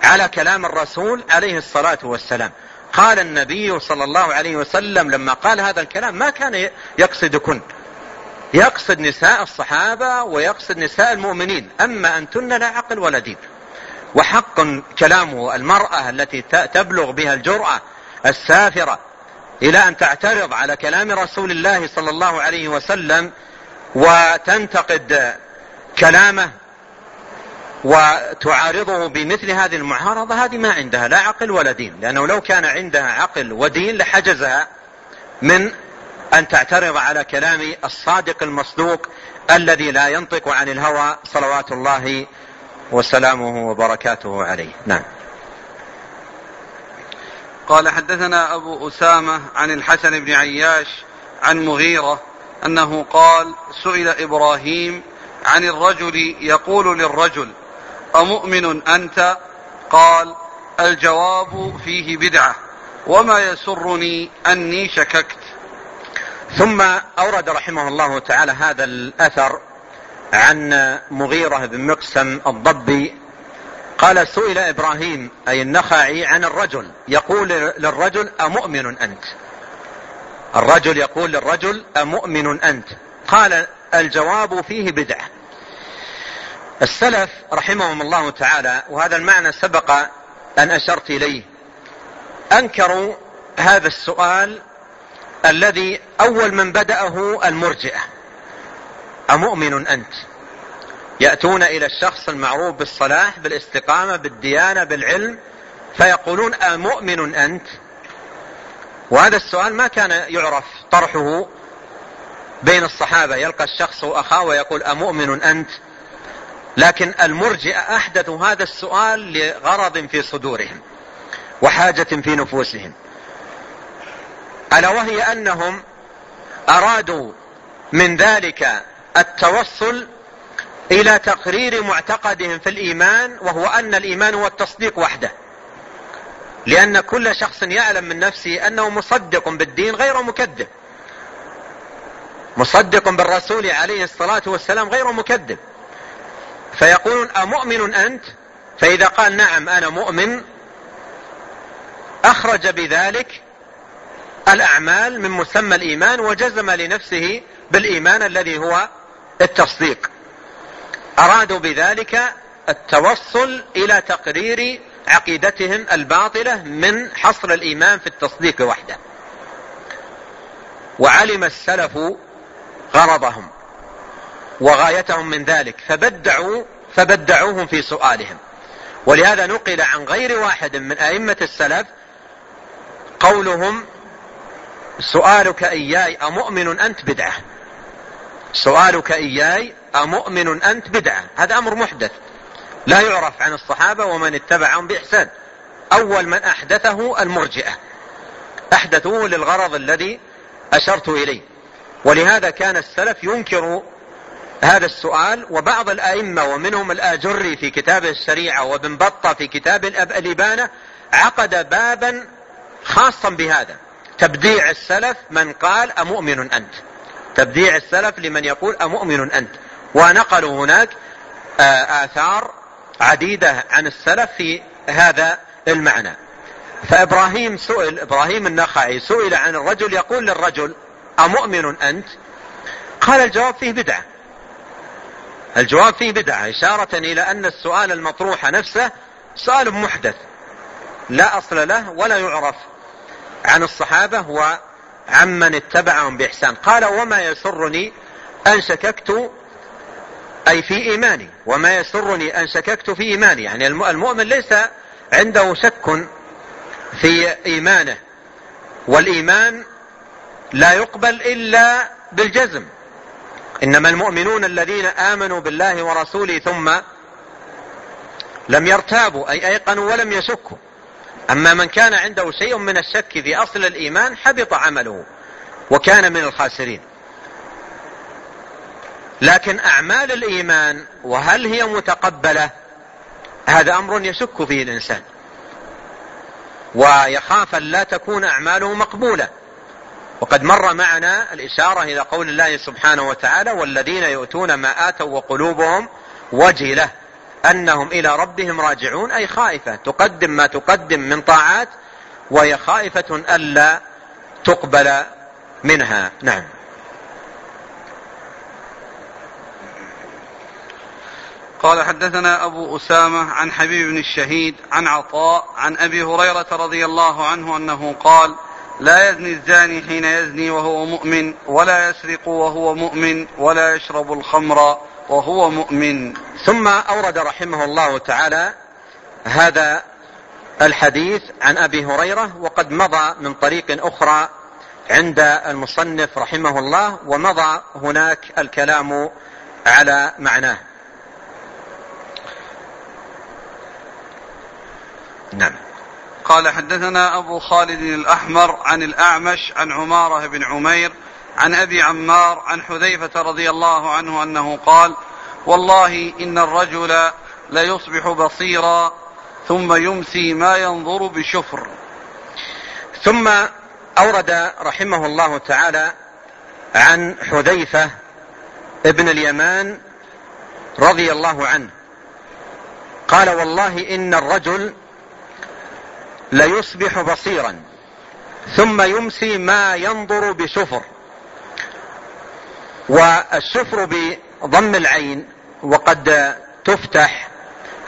على كلام الرسول عليه الصلاة والسلام. قال النبي صلى الله عليه وسلم لما قال هذا الكلام ما كان يقصدكن. يقصد نساء الصحابة ويقصد نساء المؤمنين. أما أنتن لا عقل ولا دين. وحق كلامه المرأة التي تبلغ بها الجرأة السافرة إلى أن تعترض على كلام رسول الله صلى الله عليه وسلم وتنتقد كلامه وتعارضه بمثل هذه المعارضة هذه ما عندها لا عقل ولا دين لأنه لو كان عندها عقل ودين لحجزها من أن تعترض على كلام الصادق المصدوق الذي لا ينطق عن الهوى صلوات الله وسلامه وبركاته عليه. نعم. قال حدثنا أبو أسامة عن الحسن بن عياش عن مغيرة أنه قال سئل إبراهيم عن الرجل يقول للرجل أمؤمن أنت؟ قال الجواب فيه بدعة. وما يسرني أني شككت. ثم أورد رحمه الله تعالى هذا الأثر عن مغيرة بن مقسم الضبي. قال سئل إبراهيم أي النخعي عن الرجل يقول للرجل أمؤمن أنت؟ الرجل يقول للرجل أمؤمن أنت؟ قال الجواب فيه بدعة. السلف رحمهم الله تعالى وهذا المعنى سبق أن أشرت إليه. أنكروا هذا السؤال الذي أول من بدأه المرجئة. أمؤمن أنت؟ يأتون إلى الشخص المعروف بالصلاح بالاستقامة بالديانة بالعلم فيقولون أمؤمن أنت؟ وهذا السؤال ما كان يعرف طرحه بين الصحابة. يلقى الشخص أخاه ويقول أمؤمن أنت؟ لكن المرجئة أحدثوا هذا السؤال لغرض في صدورهم وحاجة في نفوسهم. ألا وهي أنهم أرادوا من ذلك التوصل إلى تقرير معتقدهم في الإيمان وهو أن الإيمان هو التصديق وحده. لأن كل شخص يعلم من نفسه أنه مصدق بالدين غير مكذب. مصدق بالرسول عليه الصلاة والسلام غير مكذب. فيقولون أمؤمن أنت؟ فإذا قال نعم أنا مؤمن. أخرج بذلك الأعمال من مسمى الإيمان وجزم لنفسه بالإيمان الذي هو التصديق. أرادوا بذلك التوصل إلى تقرير عقيدتهم الباطلة من حصر الإيمان في التصديق وحده. وعلم السلف غرضهم. وغايتهم من ذلك فبدعوا فبدعوهم في سؤالهم. ولهذا نقل عن غير واحد من أئمة السلف قولهم سؤالك إياي أمؤمن أنت بدعة؟ سؤالك إياي أمؤمن أنت بدعة؟ هذا أمر محدث. لا يعرف عن الصحابة ومن اتبعهم بإحسان. أول من أحدثه المرجئة. أحدثوه للغرض الذي أشرت إليه. ولهذا كان السلف ينكر هذا السؤال وبعض الأئمة ومنهم الآجري في كتاب الشريعة وابن بطة في كتاب الإبانة عقد بابا خاصا بهذا. تبديع السلف من قال أمؤمن أنت. تبديع السلف لمن يقول أمؤمن أنت. ونقلوا هناك آه، آثار عديدة عن السلف في هذا المعنى. فإبراهيم سئل إبراهيم النخعي سئل عن الرجل يقول للرجل أمؤمن أنت؟ قال الجواب فيه بدعة. الجواب فيه بدعة إشارة إلى أن السؤال المطروح نفسه سؤال محدث لا أصل له ولا يعرف عن الصحابة وعمن اتبعهم بإحسان. قال وما يسرني أن شككت أي في إيماني وما يسرني أن شككت في إيماني. يعني المؤمن ليس عنده شك في إيمانه والإيمان لا يقبل إلا بالجزم. إنما المؤمنون الذين آمنوا بالله ورسوله ثم لم يرتابوا أي أيقنوا ولم يشكوا. أما من كان عنده شيء من الشك في أصل الإيمان حبط عمله وكان من الخاسرين. لكن أعمال الإيمان وهل هي متقبلة؟ هذا أمر يشك فيه الإنسان. ويخاف أن لا تكون أعماله مقبولة. وقد مر معنا الإشارة إلى قول الله سبحانه وتعالى والذين يؤتون ما آتوا وقلوبهم وجلة أنهم إلى ربهم راجعون أي خائفة تقدم ما تقدم من طاعات وهي خائفة ألا تقبل منها. نعم. قال حدثنا أبو أسامة عن حبيب بن الشهيد عن عطاء عن أبي هريرة رضي الله عنه أنه قال لا يزني الزاني حين يزني وهو مؤمن ولا يسرق وهو مؤمن ولا يشرب الخمر وهو مؤمن. ثم أورد رحمه الله تعالى هذا الحديث عن أبي هريرة وقد مضى من طريق أخرى عند المصنف رحمه الله ومضى هناك الكلام على معناه. نعم. قال حدثنا أبو خالد الأحمر عن الأعمش عن عمارة بن عمير عن أبي عمار عن حذيفة رضي الله عنه أنه قال والله إن الرجل ليصبح بصيرا ثم يمسي ما ينظر بشفر. ثم أورد رحمه الله تعالى عن حذيفة ابن اليمان رضي الله عنه. قال والله إن الرجل ليصبح بصيرا ثم يمسي ما ينظر بشفر والشفر بضم العين وقد تفتح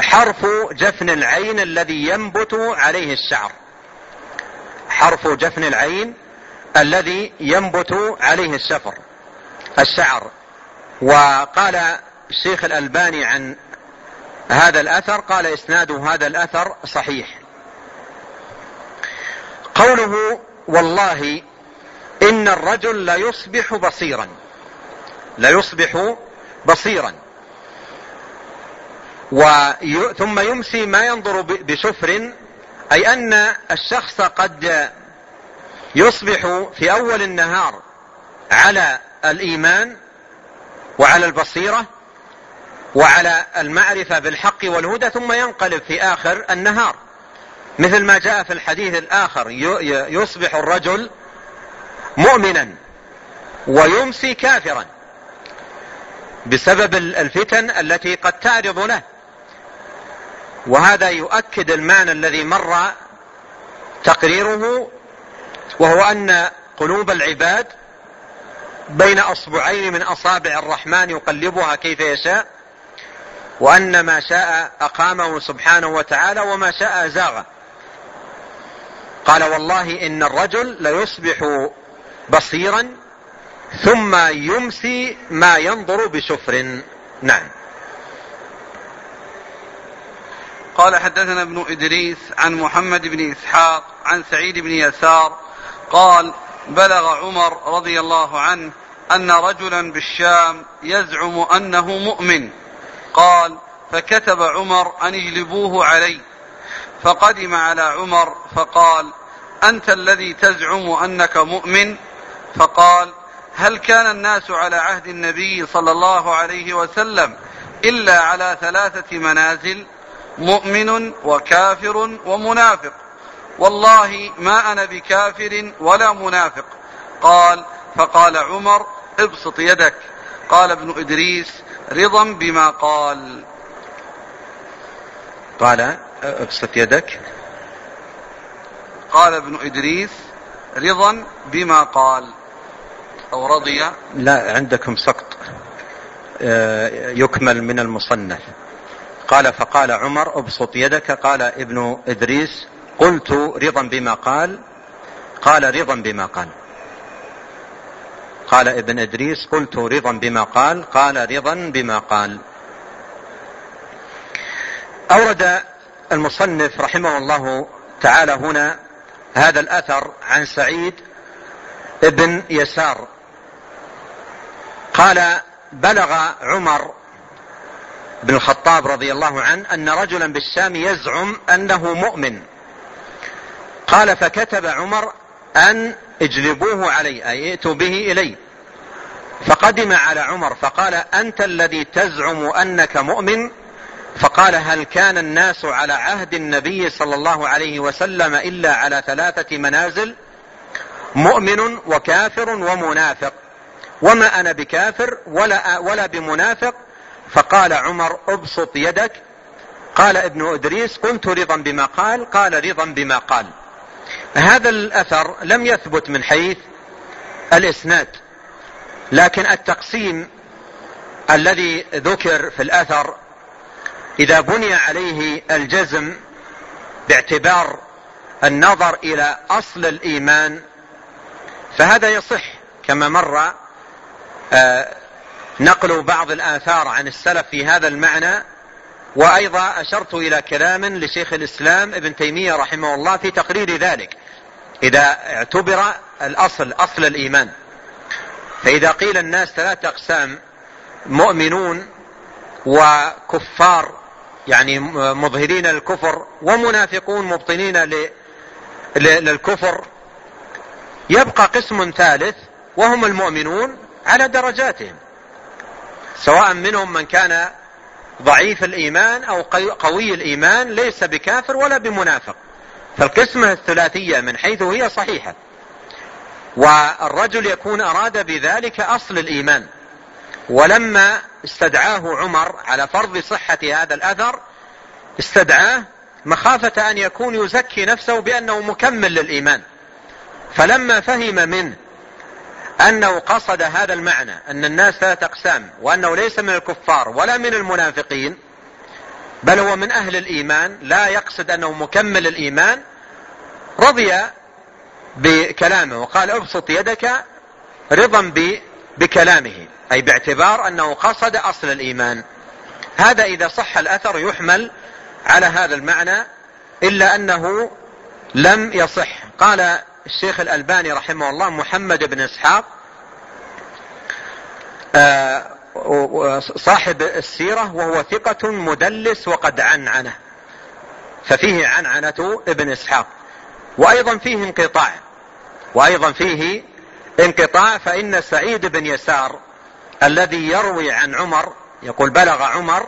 حرف جفن العين الذي ينبت عليه الشعر. حرف جفن العين الذي ينبت عليه الشفر الشعر. وقال الشيخ الألباني عن هذا الأثر قال إسناد هذا الأثر صحيح. قوله والله إن الرجل ليصبح بصيرا. ليصبح بصيرا. وي... ثم يمسي ما ينظر بشفر أي أن الشخص قد يصبح في أول النهار على الإيمان وعلى البصيرة وعلى المعرفة بالحق والهدى ثم ينقلب في آخر النهار. مثل ما جاء في الحديث الآخر يصبح الرجل مؤمنا ويمسي كافرا بسبب الفتن التي قد تعرض له. وهذا يؤكد المعنى الذي مر تقريره وهو أن قلوب العباد بين أصبعين من أصابع الرحمن يقلبها كيف يشاء وأن ما شاء أقامه سبحانه وتعالى وما شاء ازاغه قال والله إن الرجل ليصبح بصيرا ثم يمسي ما ينظر بشفر نعم. قال حدثنا ابن إدريس عن محمد بن إسحاق عن سعيد بن يسار قال بلغ عمر رضي الله عنه أن رجلا بالشام يزعم أنه مؤمن. قال فكتب عمر أن اجلبوه علي. فقدم على عمر فقال أنت الذي تزعم أنك مؤمن؟ فقال هل كان الناس على عهد النبي صلى الله عليه وسلم إلا على ثلاثة منازل؟ مؤمن وكافر ومنافق. والله ما أنا بكافر ولا منافق. قال فقال عمر ابسط يدك. قال ابن إدريس رضا بما قال. قال أبسط يدك. قال ابن إدريس رضا بما قال. أو رضي. لا عندكم سقط. آه، يكمل من المصنف. قال فقال عمر أبسط يدك. قال ابن إدريس قلت رضا بما قال. قال رضا بما قال. قال ابن إدريس قلت رضا بما قال. قال رضا بما قال. أورد المصنف رحمه الله تعالى هنا هذا الأثر عن سعيد ابن يسار. قال بلغ عمر بن الخطاب رضي الله عنه أن رجلا بالشام يزعم أنه مؤمن. قال فكتب عمر أن اجلبوه علي أي ائتوا به إلي. فقدم على عمر فقال أنت الذي تزعم أنك مؤمن؟ فقال هل كان الناس على عهد النبي صلى الله عليه وسلم إلا على ثلاثة منازل؟ مؤمن وكافر ومنافق. وما أنا بكافر ولا ولا بمنافق؟ فقال عمر ابسط يدك. قال ابن إدريس قلت رضا بما قال قال رضا بما قال. هذا الأثر لم يثبت من حيث الإسناد لكن التقسيم الذي ذكر في الأثر إذا بني عليه الجزم باعتبار النظر إلى أصل الإيمان فهذا يصح. كما مر آه، نقل بعض الآثار عن السلف في هذا المعنى. وأيضا أشرت إلى كلام لشيخ الإسلام ابن تيمية رحمه الله في تقرير ذلك. إذا اعتبر الأصل أصل الإيمان. فإذا قيل الناس ثلاثة أقسام مؤمنون وكفار يعني مظهرين الكفر ومنافقون مبطنين للكفر يبقى قسم ثالث وهم المؤمنون على درجاتهم سواء منهم من كان ضعيف الإيمان أو قوي الإيمان ليس بكافر ولا بمنافق. فالقسمة الثلاثية من حيث هي صحيحة والرجل يكون أراد بذلك أصل الإيمان. ولما استدعاه عمر على فرض صحة هذا الأثر استدعاه مخافة أن يكون يزكي نفسه بأنه مكمل للإيمان. فلما فهم منه أنه قصد هذا المعنى أن الناس ثلاثة أقسام وأنه ليس من الكفار ولا من المنافقين بل هو من أهل الإيمان لا يقصد أنه مكمل الإيمان رضي بكلامه وقال ابسط يدك رضا بكلامه. أي باعتبار أنه قصد أصل الإيمان. هذا إذا صح الأثر يحمل على هذا المعنى إلا أنه لم يصح. قال الشيخ الألباني رحمه الله محمد بن إسحاق آه، صاحب السيرة وهو ثقة مدلس وقد عنعنه. ففيه عنعنة ابن إسحاق. وأيضا فيه انقطاع. وأيضا فيه انقطاع فإن سعيد بن يسار الذي يروي عن عمر يقول بلغ عمر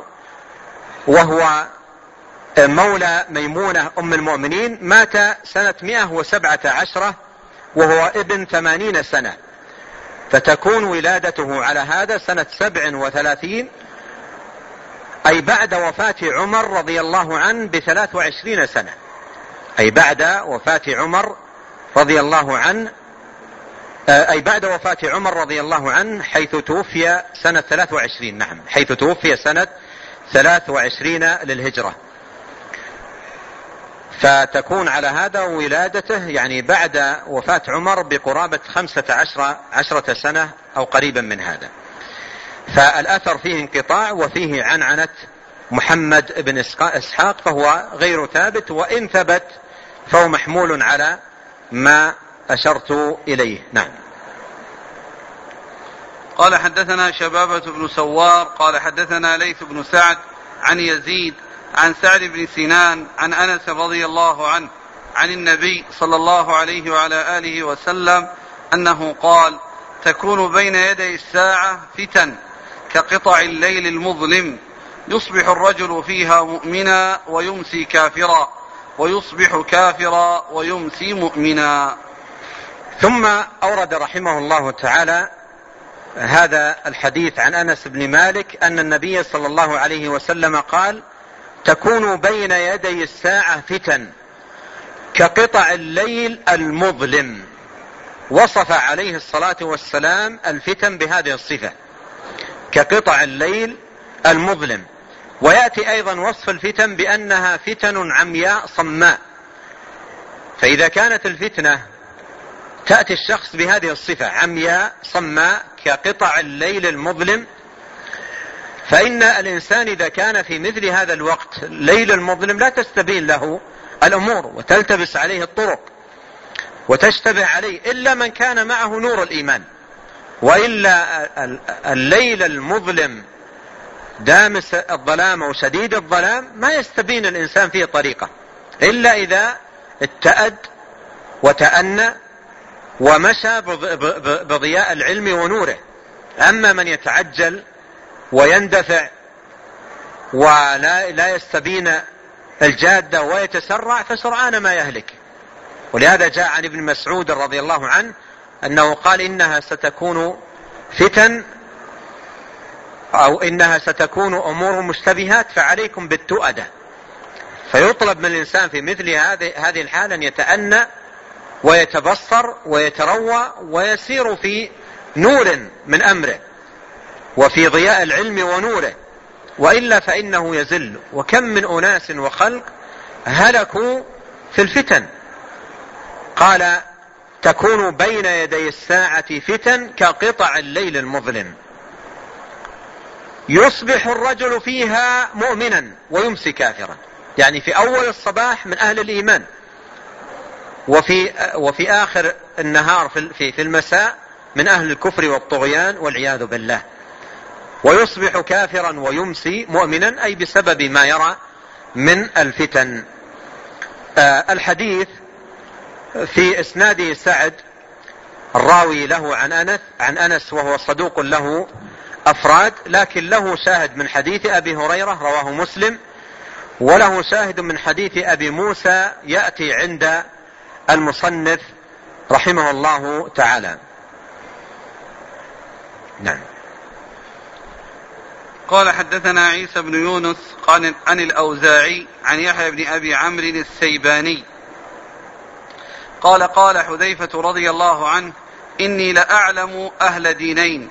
وهو مولى ميمونة أم المؤمنين مات سنة 117 وهو ابن ثمانين سنة. فتكون ولادته على هذا سنة سبع وثلاثين أي بعد وفاة عمر رضي الله عنه بثلاث وعشرين سنة. أي بعد وفاة عمر رضي الله عنه أي بعد وفاة عمر رضي الله عنه حيث توفي سنة 23 نعم. حيث توفي سنة 23 للهجرة. فتكون على هذا ولادته يعني بعد وفاة عمر بقرابة خمسة عشر عشرة سنة أو قريبا من هذا. فالأثر فيه انقطاع وفيه عنعنة محمد بن إسحاق فهو غير ثابت وإن ثبت فهو محمول على ما أشرت إليه. نعم. قال حدثنا شبابة بن سوار قال حدثنا ليث بن سعد عن يزيد عن سعد بن سنان عن أنس رضي الله عنه عن النبي صلى الله عليه وعلى آله وسلم أنه قال تكون بين يدي الساعة فتن كقطع الليل المظلم يصبح الرجل فيها مؤمنا ويمسي كافرا ويصبح كافرا ويمسي مؤمنا. ثم أورد رحمه الله تعالى هذا الحديث عن أنس بن مالك أن النبي صلى الله عليه وسلم قال تكون بين يدي الساعة فتن كقطع الليل المظلم وصف عليه الصلاة والسلام الفتن بهذه الصفة كقطع الليل المظلم. ويأتي أيضا وصف الفتن بأنها فتن عمياء صماء. فإذا كانت الفتنة تأتي الشخص بهذه الصفة عمياء صماء كقطع الليل المظلم. فإن الإنسان إذا كان في مثل هذا الوقت ليل المظلم لا تستبين له الأمور وتلتبس عليه الطرق وتشتبه عليه إلا من كان معه نور الإيمان. وإلا الليل المظلم دامس الظلام أو شديد الظلام ما يستبين الإنسان فيه طريقة. إلا إذا اتأد وتأنى ومشى بضياء العلم ونوره. أما من يتعجل ويندفع ولا لا يستبين الجادة ويتسرع فسرعان ما يهلك. ولهذا جاء عن ابن مسعود رضي الله عنه أنه قال إنها ستكون فتن أو إنها ستكون أمور مشتبهات فعليكم بالتؤدة. فيطلب من الإنسان في مثل هذه الحالة أن يتأنى ويتبصر ويتروى ويسير في نور من أمره وفي ضياء العلم ونوره. وإلا فإنه يزل. وكم من أناس وخلق هلكوا في الفتن. قال تكون بين يدي الساعة فتن كقطع الليل المظلم. يصبح الرجل فيها مؤمنا ويمسي كافرا. يعني في أول الصباح من أهل الإيمان. وفي وفي آخر النهار في في المساء من أهل الكفر والطغيان والعياذ بالله. ويصبح كافرا ويمسي مؤمنا أي بسبب ما يرى من الفتن. آه الحديث في اسناده سعد الراوي له عن أنس عن أنس وهو صدوق له أفراد لكن له شاهد من حديث أبي هريرة رواه مسلم وله شاهد من حديث أبي موسى يأتي عند المصنف رحمه الله تعالى. نعم. قال حدثنا عيسى بن يونس قال عن الأوزاعي عن يحيى بن أبي عمرو السيباني. قال قال حذيفة رضي الله عنه إني لأعلم أهل دينين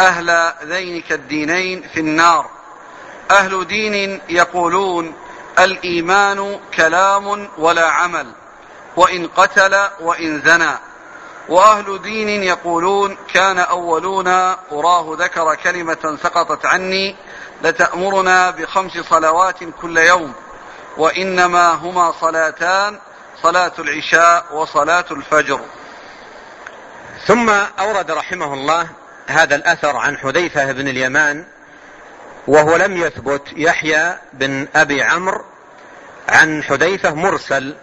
أهل ذينك الدينين في النار. أهل دين يقولون الإيمان كلام ولا عمل. وإن قتل وإن زنى. وأهل دين يقولون كان أولونا أراه ذكر كلمة سقطت عني لتأمرنا بخمس صلوات كل يوم وإنما هما صلاتان صلاة العشاء وصلاة الفجر. ثم أورد رحمه الله هذا الأثر عن حذيفة بن اليمان وهو لم يثبت يحيى بن أبي عمرو عن حذيفة مرسل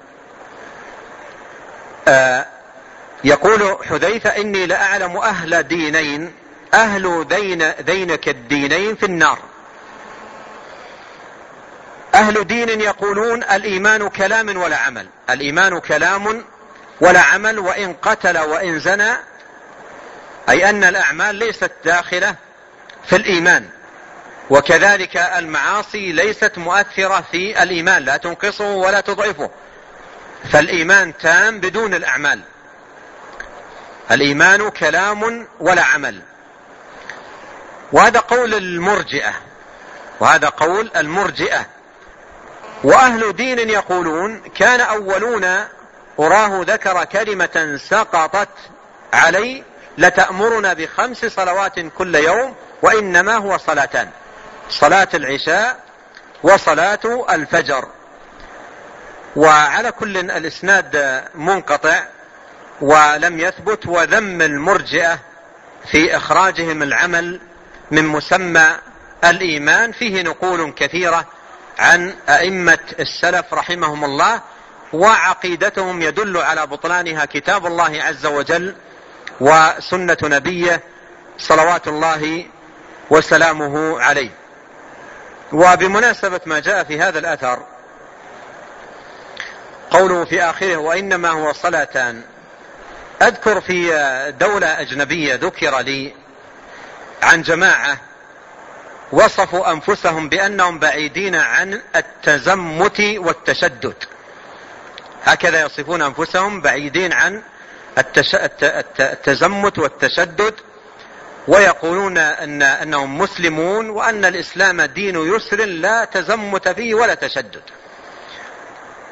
آه يقول حذيفة إني لأعلم أهل دينين أهل دين دينك الدينين في النار. أهل دين يقولون الإيمان كلام ولا عمل. الإيمان كلام ولا عمل وإن قتل وإن زنى أي أن الأعمال ليست داخلة في الإيمان. وكذلك المعاصي ليست مؤثرة في الإيمان لا تنقصه ولا تضعفه. فالإيمان تام بدون الأعمال. الإيمان كلام ولا عمل. وهذا قول المرجئة. وهذا قول المرجئة. وأهل دين يقولون كان أولون أراه ذكر كلمة سقطت علي لتأمرنا بخمس صلوات كل يوم وإنما هو صلاتان صلاة العشاء وصلاة الفجر. وعلى كل الإسناد منقطع ولم يثبت وذم المرجئة في إخراجهم العمل من مسمى الإيمان. فيه نقول كثيرة عن أئمة السلف رحمهم الله وعقيدتهم يدل على بطلانها كتاب الله عز وجل وسنة نبيه صلوات الله وسلامه عليه. وبمناسبة ما جاء في هذا الأثر قوله في آخره وإنما هو صلاتان أذكر في دولة أجنبية ذكر لي عن جماعة وصفوا أنفسهم بأنهم بعيدين عن التزمت والتشدد. هكذا يصفون أنفسهم بعيدين عن التزمت والتشدد ويقولون أن أنهم مسلمون وأن الإسلام دين يسر لا تزمت فيه ولا تشدد.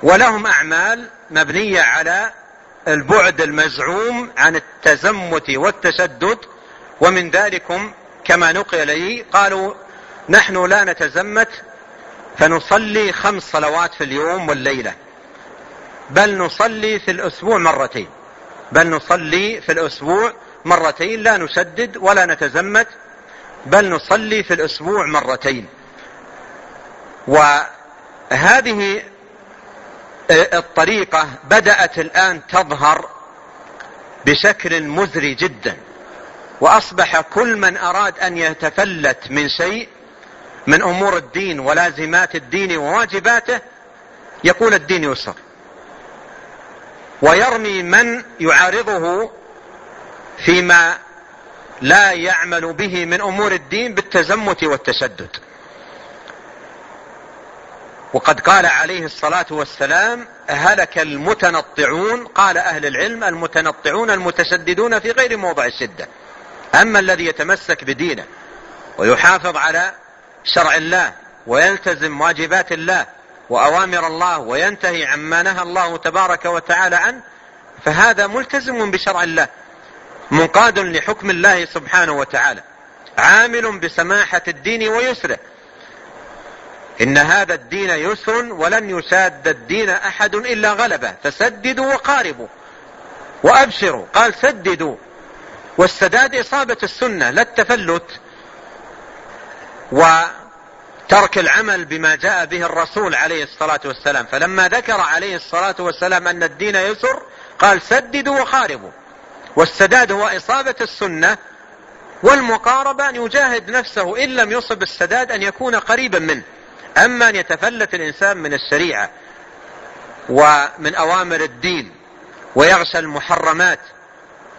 ولهم أعمال مبنية على البعد المزعوم عن التزمت والتشدد ومن ذلكم كما نقل لي قالوا نحن لا نتزمت فنصلي خمس صلوات في اليوم والليلة بل نصلي في الأسبوع مرتين بل نصلي في الأسبوع مرتين لا نشدد ولا نتزمت بل نصلي في الأسبوع مرتين. وهذه الطريقة بدأت الآن تظهر بشكل مزري جدا وأصبح كل من أراد أن يتفلت من شيء من أمور الدين ولازمات الدين وواجباته يقول الدين يسر ويرمي من يعارضه فيما لا يعمل به من أمور الدين بالتزمت والتشدد. وقد قال عليه الصلاة والسلام هلك المتنطعون قال أهل العلم المتنطعون المتشددون في غير موضع الشدة أما الذي يتمسك بدينه ويحافظ على شرع الله ويلتزم واجبات الله وأوامر الله وينتهي عما نهى الله تبارك وتعالى عنه فهذا ملتزم بشرع الله منقاد لحكم الله سبحانه وتعالى عامل بسماحة الدين ويسره إن هذا الدين يسر ولن يساد الدين أحد إلا غلبه. فسددوا وقاربوا وأبشروا. قال سددوا. والسداد إصابة السنة لا التفلت وترك العمل بما جاء به الرسول عليه الصلاة والسلام. فلما ذكر عليه الصلاة والسلام أن الدين يسر قال سددوا وقاربوا. والسداد هو إصابة السنة والمقاربة أن يجاهد نفسه إن لم يصب السداد أن يكون قريبا منه. أما أن يتفلت الإنسان من الشريعة ومن أوامر الدين ويغشى المحرمات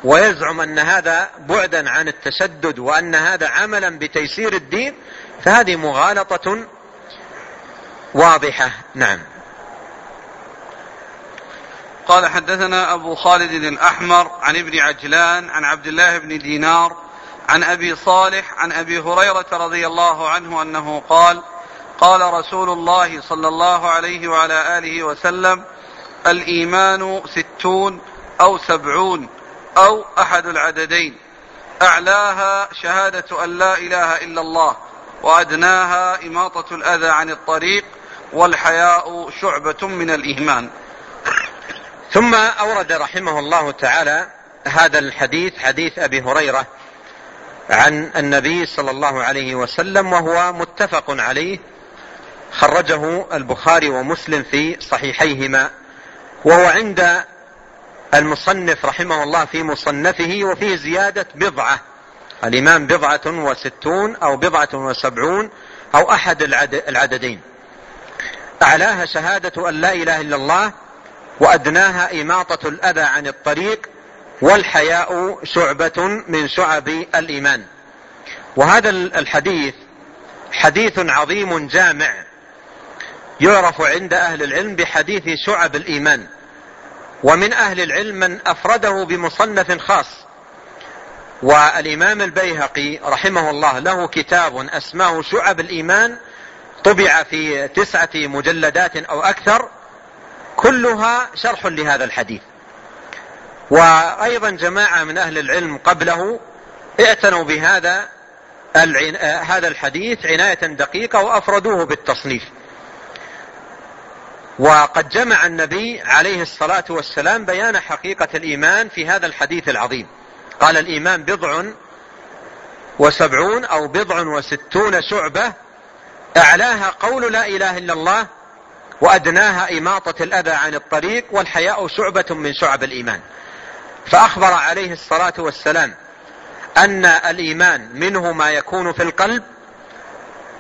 ويزعم أن هذا بعدا عن التشدد وأن هذا عملا بتيسير الدين فهذه مغالطة واضحة. نعم. قال حدثنا أبو خالد الأحمر عن ابن عجلان عن عبد الله بن دينار عن أبي صالح عن أبي هريرة رضي الله عنه أنه قال قال رسول الله صلى الله عليه وعلى آله وسلم الإيمان ستون أو سبعون أو أحد العددين. أعلاها شهادة أن لا إله إلا الله وأدناها إماطة الأذى عن الطريق والحياء شعبة من الإيمان. ثم أورد رحمه الله تعالى هذا الحديث حديث أبي هريرة عن النبي صلى الله عليه وسلم وهو متفق عليه خرجه البخاري ومسلم في صحيحيهما وهو عند المصنف رحمه الله في مصنفه وفيه زيادة بضعة. الإمام بضعة وستون أو بضعة وسبعون أو أحد العددين. أعلاها شهادة أن لا إله إلا الله وأدناها إماطة الأذى عن الطريق والحياء شعبة من شعب الإيمان. وهذا الحديث حديث عظيم جامع. يعرف عند أهل العلم بحديث شعب الإيمان. ومن أهل العلم من أفرده بمصنف خاص. والإمام البيهقي رحمه الله له كتاب أسماه شعب الإيمان طبع في تسعة مجلدات أو أكثر كلها شرح لهذا الحديث. وأيضا جماعة من أهل العلم قبله اعتنوا بهذا هذا الحديث عناية دقيقة وأفردوه بالتصنيف. وقد جمع النبي عليه الصلاة والسلام بيان حقيقة الإيمان في هذا الحديث العظيم. قال الإيمان بضع وسبعون أو بضع وستون شعبة أعلاها قول لا إله إلا الله وأدناها إماطة الأذى عن الطريق والحياء شعبة من شعب الإيمان. فأخبر عليه الصلاة والسلام أن الإيمان منه ما يكون في القلب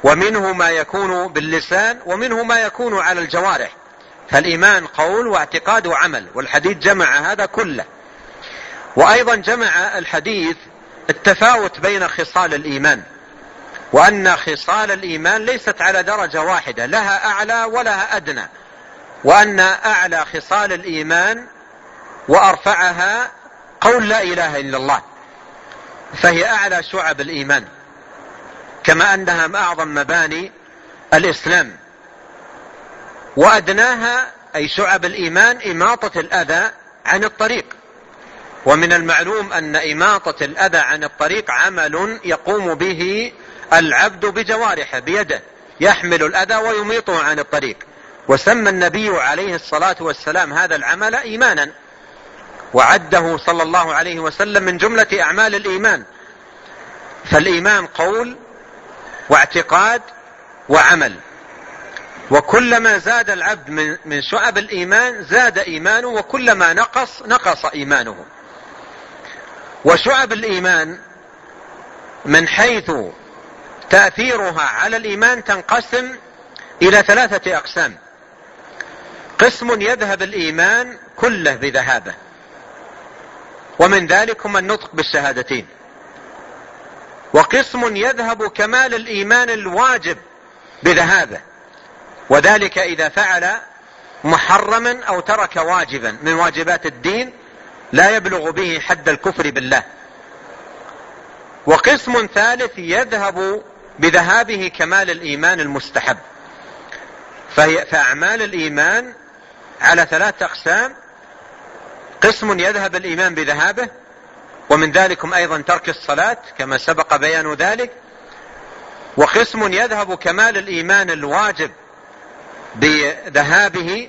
ومنه ما يكون باللسان ومنه ما يكون على الجوارح. فالإيمان قول واعتقاد وعمل والحديث جمع هذا كله. وأيضا جمع الحديث التفاوت بين خصال الإيمان وأن خصال الإيمان ليست على درجة واحدة لها أعلى ولها أدنى وأن أعلى خصال الإيمان وأرفعها قول لا إله إلا الله فهي أعلى شعب الإيمان كما أنها أعظم مباني الإسلام. وأدناها أي شعب الإيمان إماطة الأذى عن الطريق. ومن المعلوم أن إماطة الأذى عن الطريق عمل يقوم به العبد بجوارحه بيده يحمل الأذى ويميطه عن الطريق. وسمى النبي عليه الصلاة والسلام هذا العمل إيمانا. وعده صلى الله عليه وسلم من جملة أعمال الإيمان. فالإيمان قول واعتقاد وعمل. وكلما زاد العبد من شعب الإيمان زاد إيمانه وكلما نقص نقص إيمانه. وشعب الإيمان من حيث تأثيرها على الإيمان تنقسم إلى ثلاثة أقسام. قسم يذهب الإيمان كله بذهابه. ومن ذلك هم النطق بالشهادتين. وقسم يذهب كمال الإيمان الواجب بذهابه. وذلك إذا فعل محرما أو ترك واجبا من واجبات الدين لا يبلغ به حد الكفر بالله. وقسم ثالث يذهب بذهابه كمال الإيمان المستحب. فهي فأعمال الإيمان على ثلاث أقسام. قسم يذهب الإيمان بذهابه ومن ذلكم أيضا ترك الصلاة كما سبق بيان ذلك. وقسم يذهب كمال الإيمان الواجب بذهابه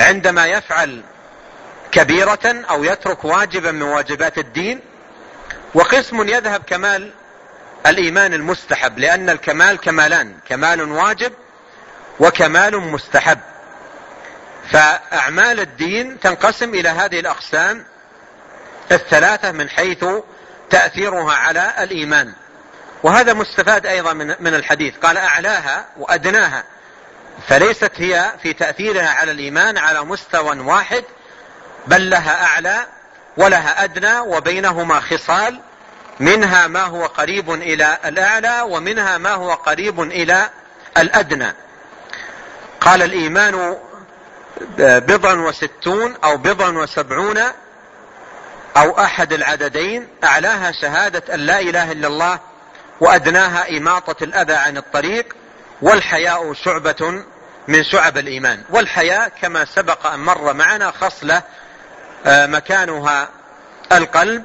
عندما يفعل كبيرة أو يترك واجبا من واجبات الدين وقسم يذهب كمال الإيمان المستحب لأن الكمال كمالان كمال واجب وكمال مستحب. فأعمال الدين تنقسم إلى هذه الأقسام الثلاثة من حيث تأثيرها على الإيمان. وهذا مستفاد أيضا من الحديث. قال أعلاها وأدناها. فليست هي في تأثيرها على الإيمان على مستوى واحد بل لها أعلى ولها أدنى وبينهما خصال منها ما هو قريب إلى الأعلى ومنها ما هو قريب إلى الأدنى. قال الإيمان بضع وستون أو بضع وسبعون أو أحد العددين أعلاها شهادة أن لا إله إلا الله وأدناها إماطة الأذى عن الطريق والحياء شعبة من شعب الإيمان. والحياء كما سبق أن مر معنا خصلة آه، مكانها القلب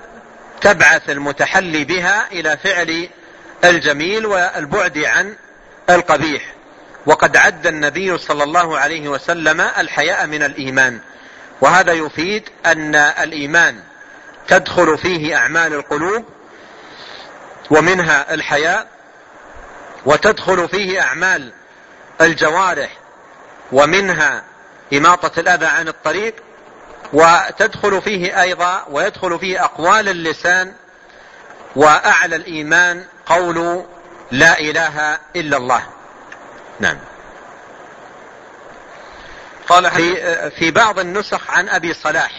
تبعث المتحلي بها إلى فعل الجميل والبعد عن القبيح. وقد عد النبي صلى الله عليه وسلم الحياء من الإيمان. وهذا يفيد أن الإيمان تدخل فيه أعمال القلوب ومنها الحياء وتدخل فيه أعمال الجوارح ومنها إماطة الأذى عن الطريق وتدخل فيه أيضا ويدخل فيه أقوال اللسان وأعلى الإيمان قول لا إله إلا الله. نعم. قال في, في بعض النسخ عن أبي صلاح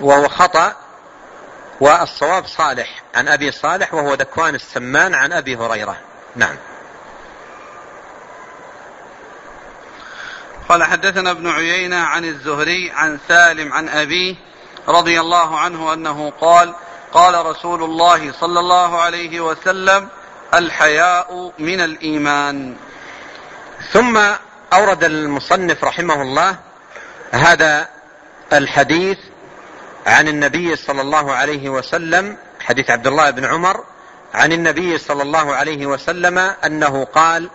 وهو خطأ والصواب صالح. عن أبي صالح وهو ذكوان السمان عن أبي هريرة. نعم. قال حدثنا ابن عيينة عن الزهري عن سالم عن أبيه رضي الله عنه أنه قال قال رسول الله صلى الله عليه وسلم الحياء من الإيمان. ثم أورد المصنف رحمه الله هذا الحديث عن النبي صلى الله عليه وسلم حديث عبد الله بن عمر عن النبي صلى الله عليه وسلم أنه قال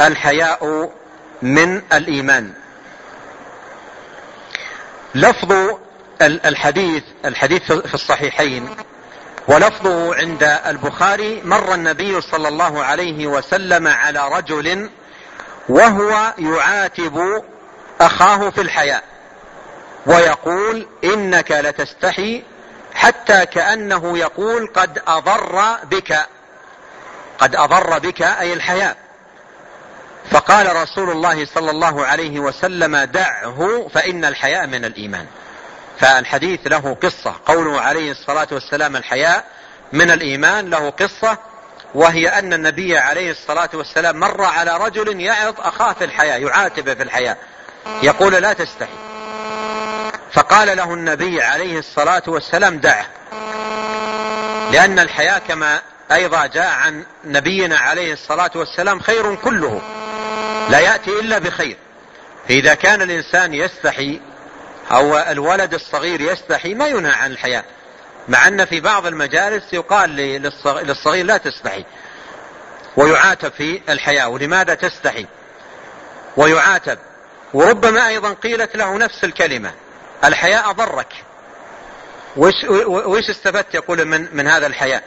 الحياء من الإيمان. لفظ الحديث الحديث في الصحيحين ولفظه عند البخاري مر النبي صلى الله عليه وسلم على رجل وهو يعاتب أخاه في الحياء ويقول إنك لتستحي حتى كأنه يقول قد أضر بك. قد أضر بك أي الحياء فقال رسول الله صلى الله عليه وسلم دعه فإن الحياء من الإيمان. فالحديث له قصة. قوله عليه الصلاة والسلام الحياء من الإيمان له قصة وهي أن النبي عليه الصلاة والسلام مر على رجل يعظ أخاه في الحياة يعاتب في الحياة. يقول لا تستحي. فقال له النبي عليه الصلاة والسلام دعه لأن الحياة كما أيضا جاء عن نبينا عليه الصلاة والسلام خير كله. لا يأتي إلا بخير. فإذا كان الإنسان يستحي أو الولد الصغير يستحي ما ينهى عن الحياة. مع أن في بعض المجالس يقال للصغير لا تستحي. ويعاتب في الحياة. ولماذا تستحي؟ ويعاتب. وربما أيضا قيلت له نفس الكلمة. الحياء أضرك وش, وش استفدت يقول من, من هذا الحياء؟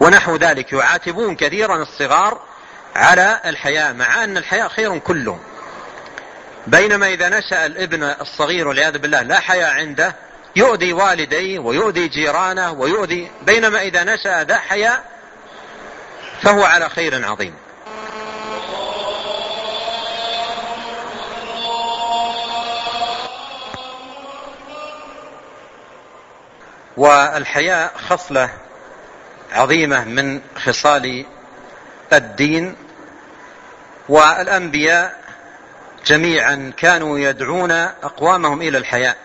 ونحو ذلك يعاتبون كثيرا الصغار على الحياء مع أن الحياء خير كله بينما إذا نشأ الابن الصغير والعياذ بالله لا حياء عنده يؤذي والديه ويؤذي جيرانه ويؤذي بينما إذا نشأ ذا حياء فهو على خير عظيم. والحياء خصلة عظيمة من خصال الدين والأنبياء جميعا كانوا يدعون أقوامهم إلى الحياء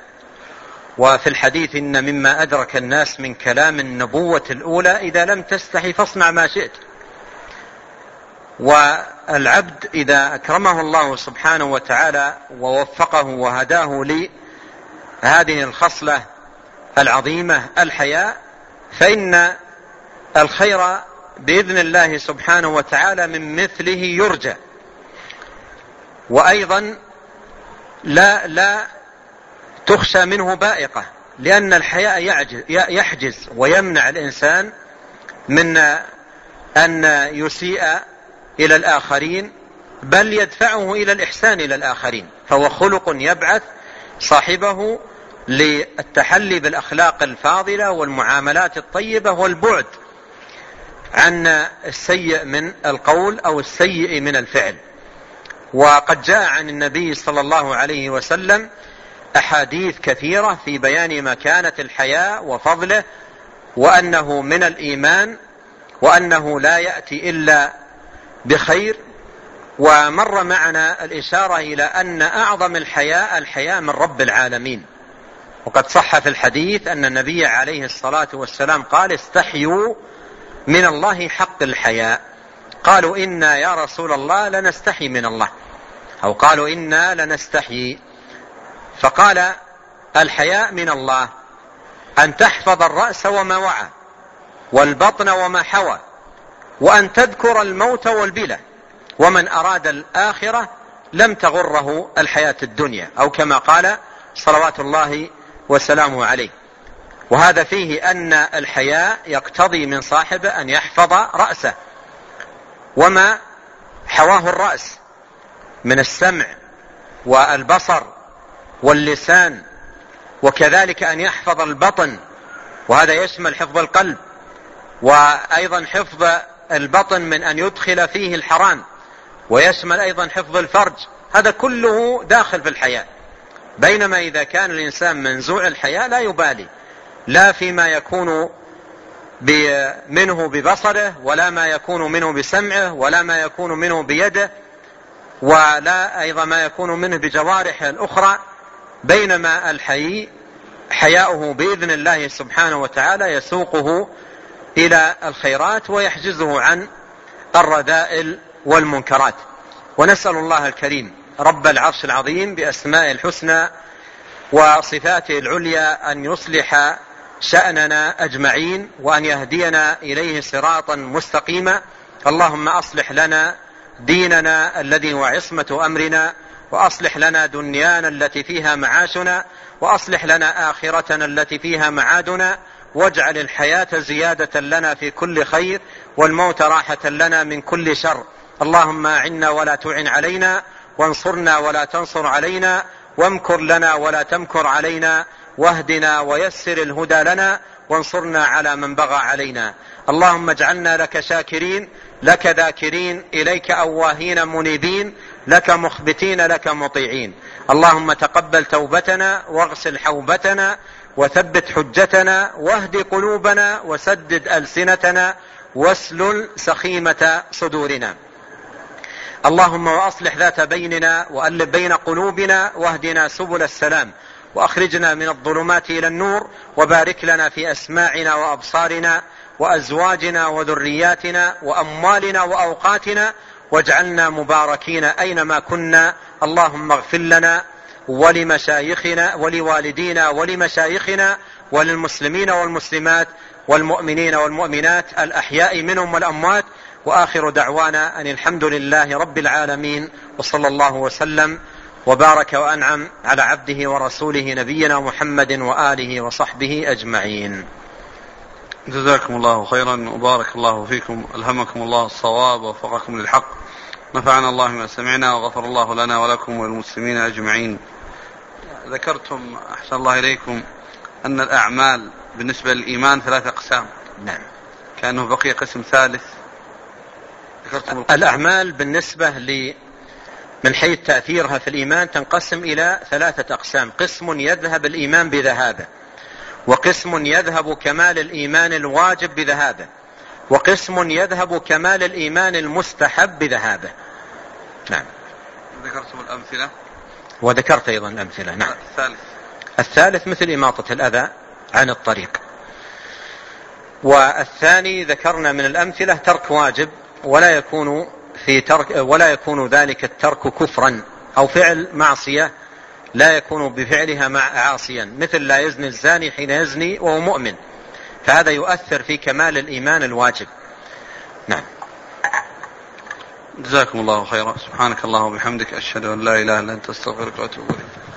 وفي الحديث إن مما أدرك الناس من كلام النبوة الأولى إذا لم تستحي فاصنع ما شئت. والعبد إذا أكرمه الله سبحانه وتعالى ووفقه وهداه لهذه الخصلة العظيمة الحياء فإن الخير بإذن الله سبحانه وتعالى من مثله يرجى. وأيضا لا لا تخشى منه بائقة لأن الحياء يحجز ويمنع الإنسان من أن يسيء إلى الآخرين بل يدفعه إلى الإحسان إلى الآخرين. فهو خلق يبعث صاحبه للتحلي بالأخلاق الفاضلة والمعاملات الطيبة والبعد عن السيء من القول أو السيء من الفعل. وقد جاء عن النبي صلى الله عليه وسلم أحاديث كثيرة في بيان مكانه الحياء وفضله وأنه من الإيمان وأنه لا يأتي إلا بخير. ومر معنا الإشارة إلى أن أعظم الحياء الحياء من رب العالمين. وقد صح في الحديث أن النبي عليه الصلاة والسلام قال استحيوا من الله حق الحياء. قالوا إنا يا رسول الله لنستحي من الله. أو قالوا إنا لنستحي. فقال الحياء من الله. أن تحفظ الرأس وما وعى والبطن وما حوى وأن تذكر الموت والبلى ومن أراد الآخرة لم تغره الحياة الدنيا. أو كما قال صلوات الله وسلامه عليه. وهذا فيه أن الحياء يقتضي من صاحبه أن يحفظ رأسه. وما حواه الرأس من السمع والبصر واللسان وكذلك أن يحفظ البطن. وهذا يشمل حفظ القلب وأيضا حفظ البطن من أن يدخل فيه الحرام ويشمل أيضا حفظ الفرج. هذا كله داخل في الحياة بينما إذا كان الإنسان منزوع الحياة لا يبالي لا فيما يكون منه ببصره ولا ما يكون منه بسمعه ولا ما يكون منه بيده ولا أيضا ما يكون منه بجوارحه الأخرى بينما الحي حياؤه بإذن الله سبحانه وتعالى يسوقه إلى الخيرات ويحجزه عن الرذائل والمنكرات. ونسأل الله الكريم رب العرش العظيم بأسماء الحسنى وصفاته العليا أن يصلح شأننا أجمعين وأن يهدينا إليه صراطا مستقيما. اللهم أصلح لنا ديننا الذي هو عصمة أمرنا وأصلح لنا دنيانا التي فيها معاشنا وأصلح لنا آخرتنا التي فيها معادنا. واجعل الحياة زيادة لنا في كل خير والموت راحة لنا من كل شر. اللهم أعنا ولا تعن علينا. وانصرنا ولا تنصر علينا وامكر لنا ولا تمكر علينا واهدنا ويسر الهدى لنا وانصرنا على من بغى علينا. اللهم اجعلنا لك شاكرين لك ذاكرين إليك أواهين منيبين لك مخبتين لك مطيعين. اللهم تقبل توبتنا واغسل حوبتنا وثبت حجتنا واهد قلوبنا وسدد ألسنتنا واسلل سخيمة صدورنا. اللهم وأصلح ذات بيننا وألف بين قلوبنا واهدنا سبل السلام وأخرجنا من الظلمات إلى النور وبارك لنا في أسماعنا وأبصارنا وأزواجنا وذرياتنا وأموالنا وأوقاتنا واجعلنا مباركين أينما كنا. اللهم اغفر لنا ولمشايخنا ولوالدينا ولمشايخنا وللمسلمين والمسلمات والمؤمنين والمؤمنات الأحياء منهم والأموات وآخر دعوانا أن الحمد لله رب العالمين وصلى الله وسلم وبارك وأنعم على عبده ورسوله نبينا محمد وآله وصحبه أجمعين. جزاكم الله خيرا وبارك الله فيكم ألهمكم الله الصواب ووفقكم للحق نفعنا الله ما سمعنا وغفر الله لنا ولكم وللمسلمين أجمعين. ذكرتم أحسن الله إليكم أن الأعمال بالنسبة للإيمان ثلاث أقسام. نعم. كأنه بقي قسم ثالث ذكرتم الأعمال بالنسبة ل من حيث تأثيرها في الإيمان تنقسم إلى ثلاثة أقسام. قسم يذهب الإيمان بذهابه وقسم يذهب كمال الإيمان الواجب بذهابه وقسم يذهب كمال الإيمان المستحب بذهابه. نعم. ذكرتم الأمثلة؟ وذكرت أيضا الأمثلة نعم. الثالث. الثالث مثل إماطة الأذى عن الطريق. والثاني ذكرنا من الأمثلة ترك واجب ولا يكون في ترك ولا يكون ذلك الترك كفرا أو فعل معصية لا يكون بفعلها مع عاصيا. مثل لا يزني الزاني حين يزني وهو مؤمن. فهذا يؤثر في كمال الإيمان الواجب. نعم. جزاكم الله خيرا. سبحانك اللهم وبحمدك أشهد أن لا إله إلا أنت أستغفرك وأتوب إليك.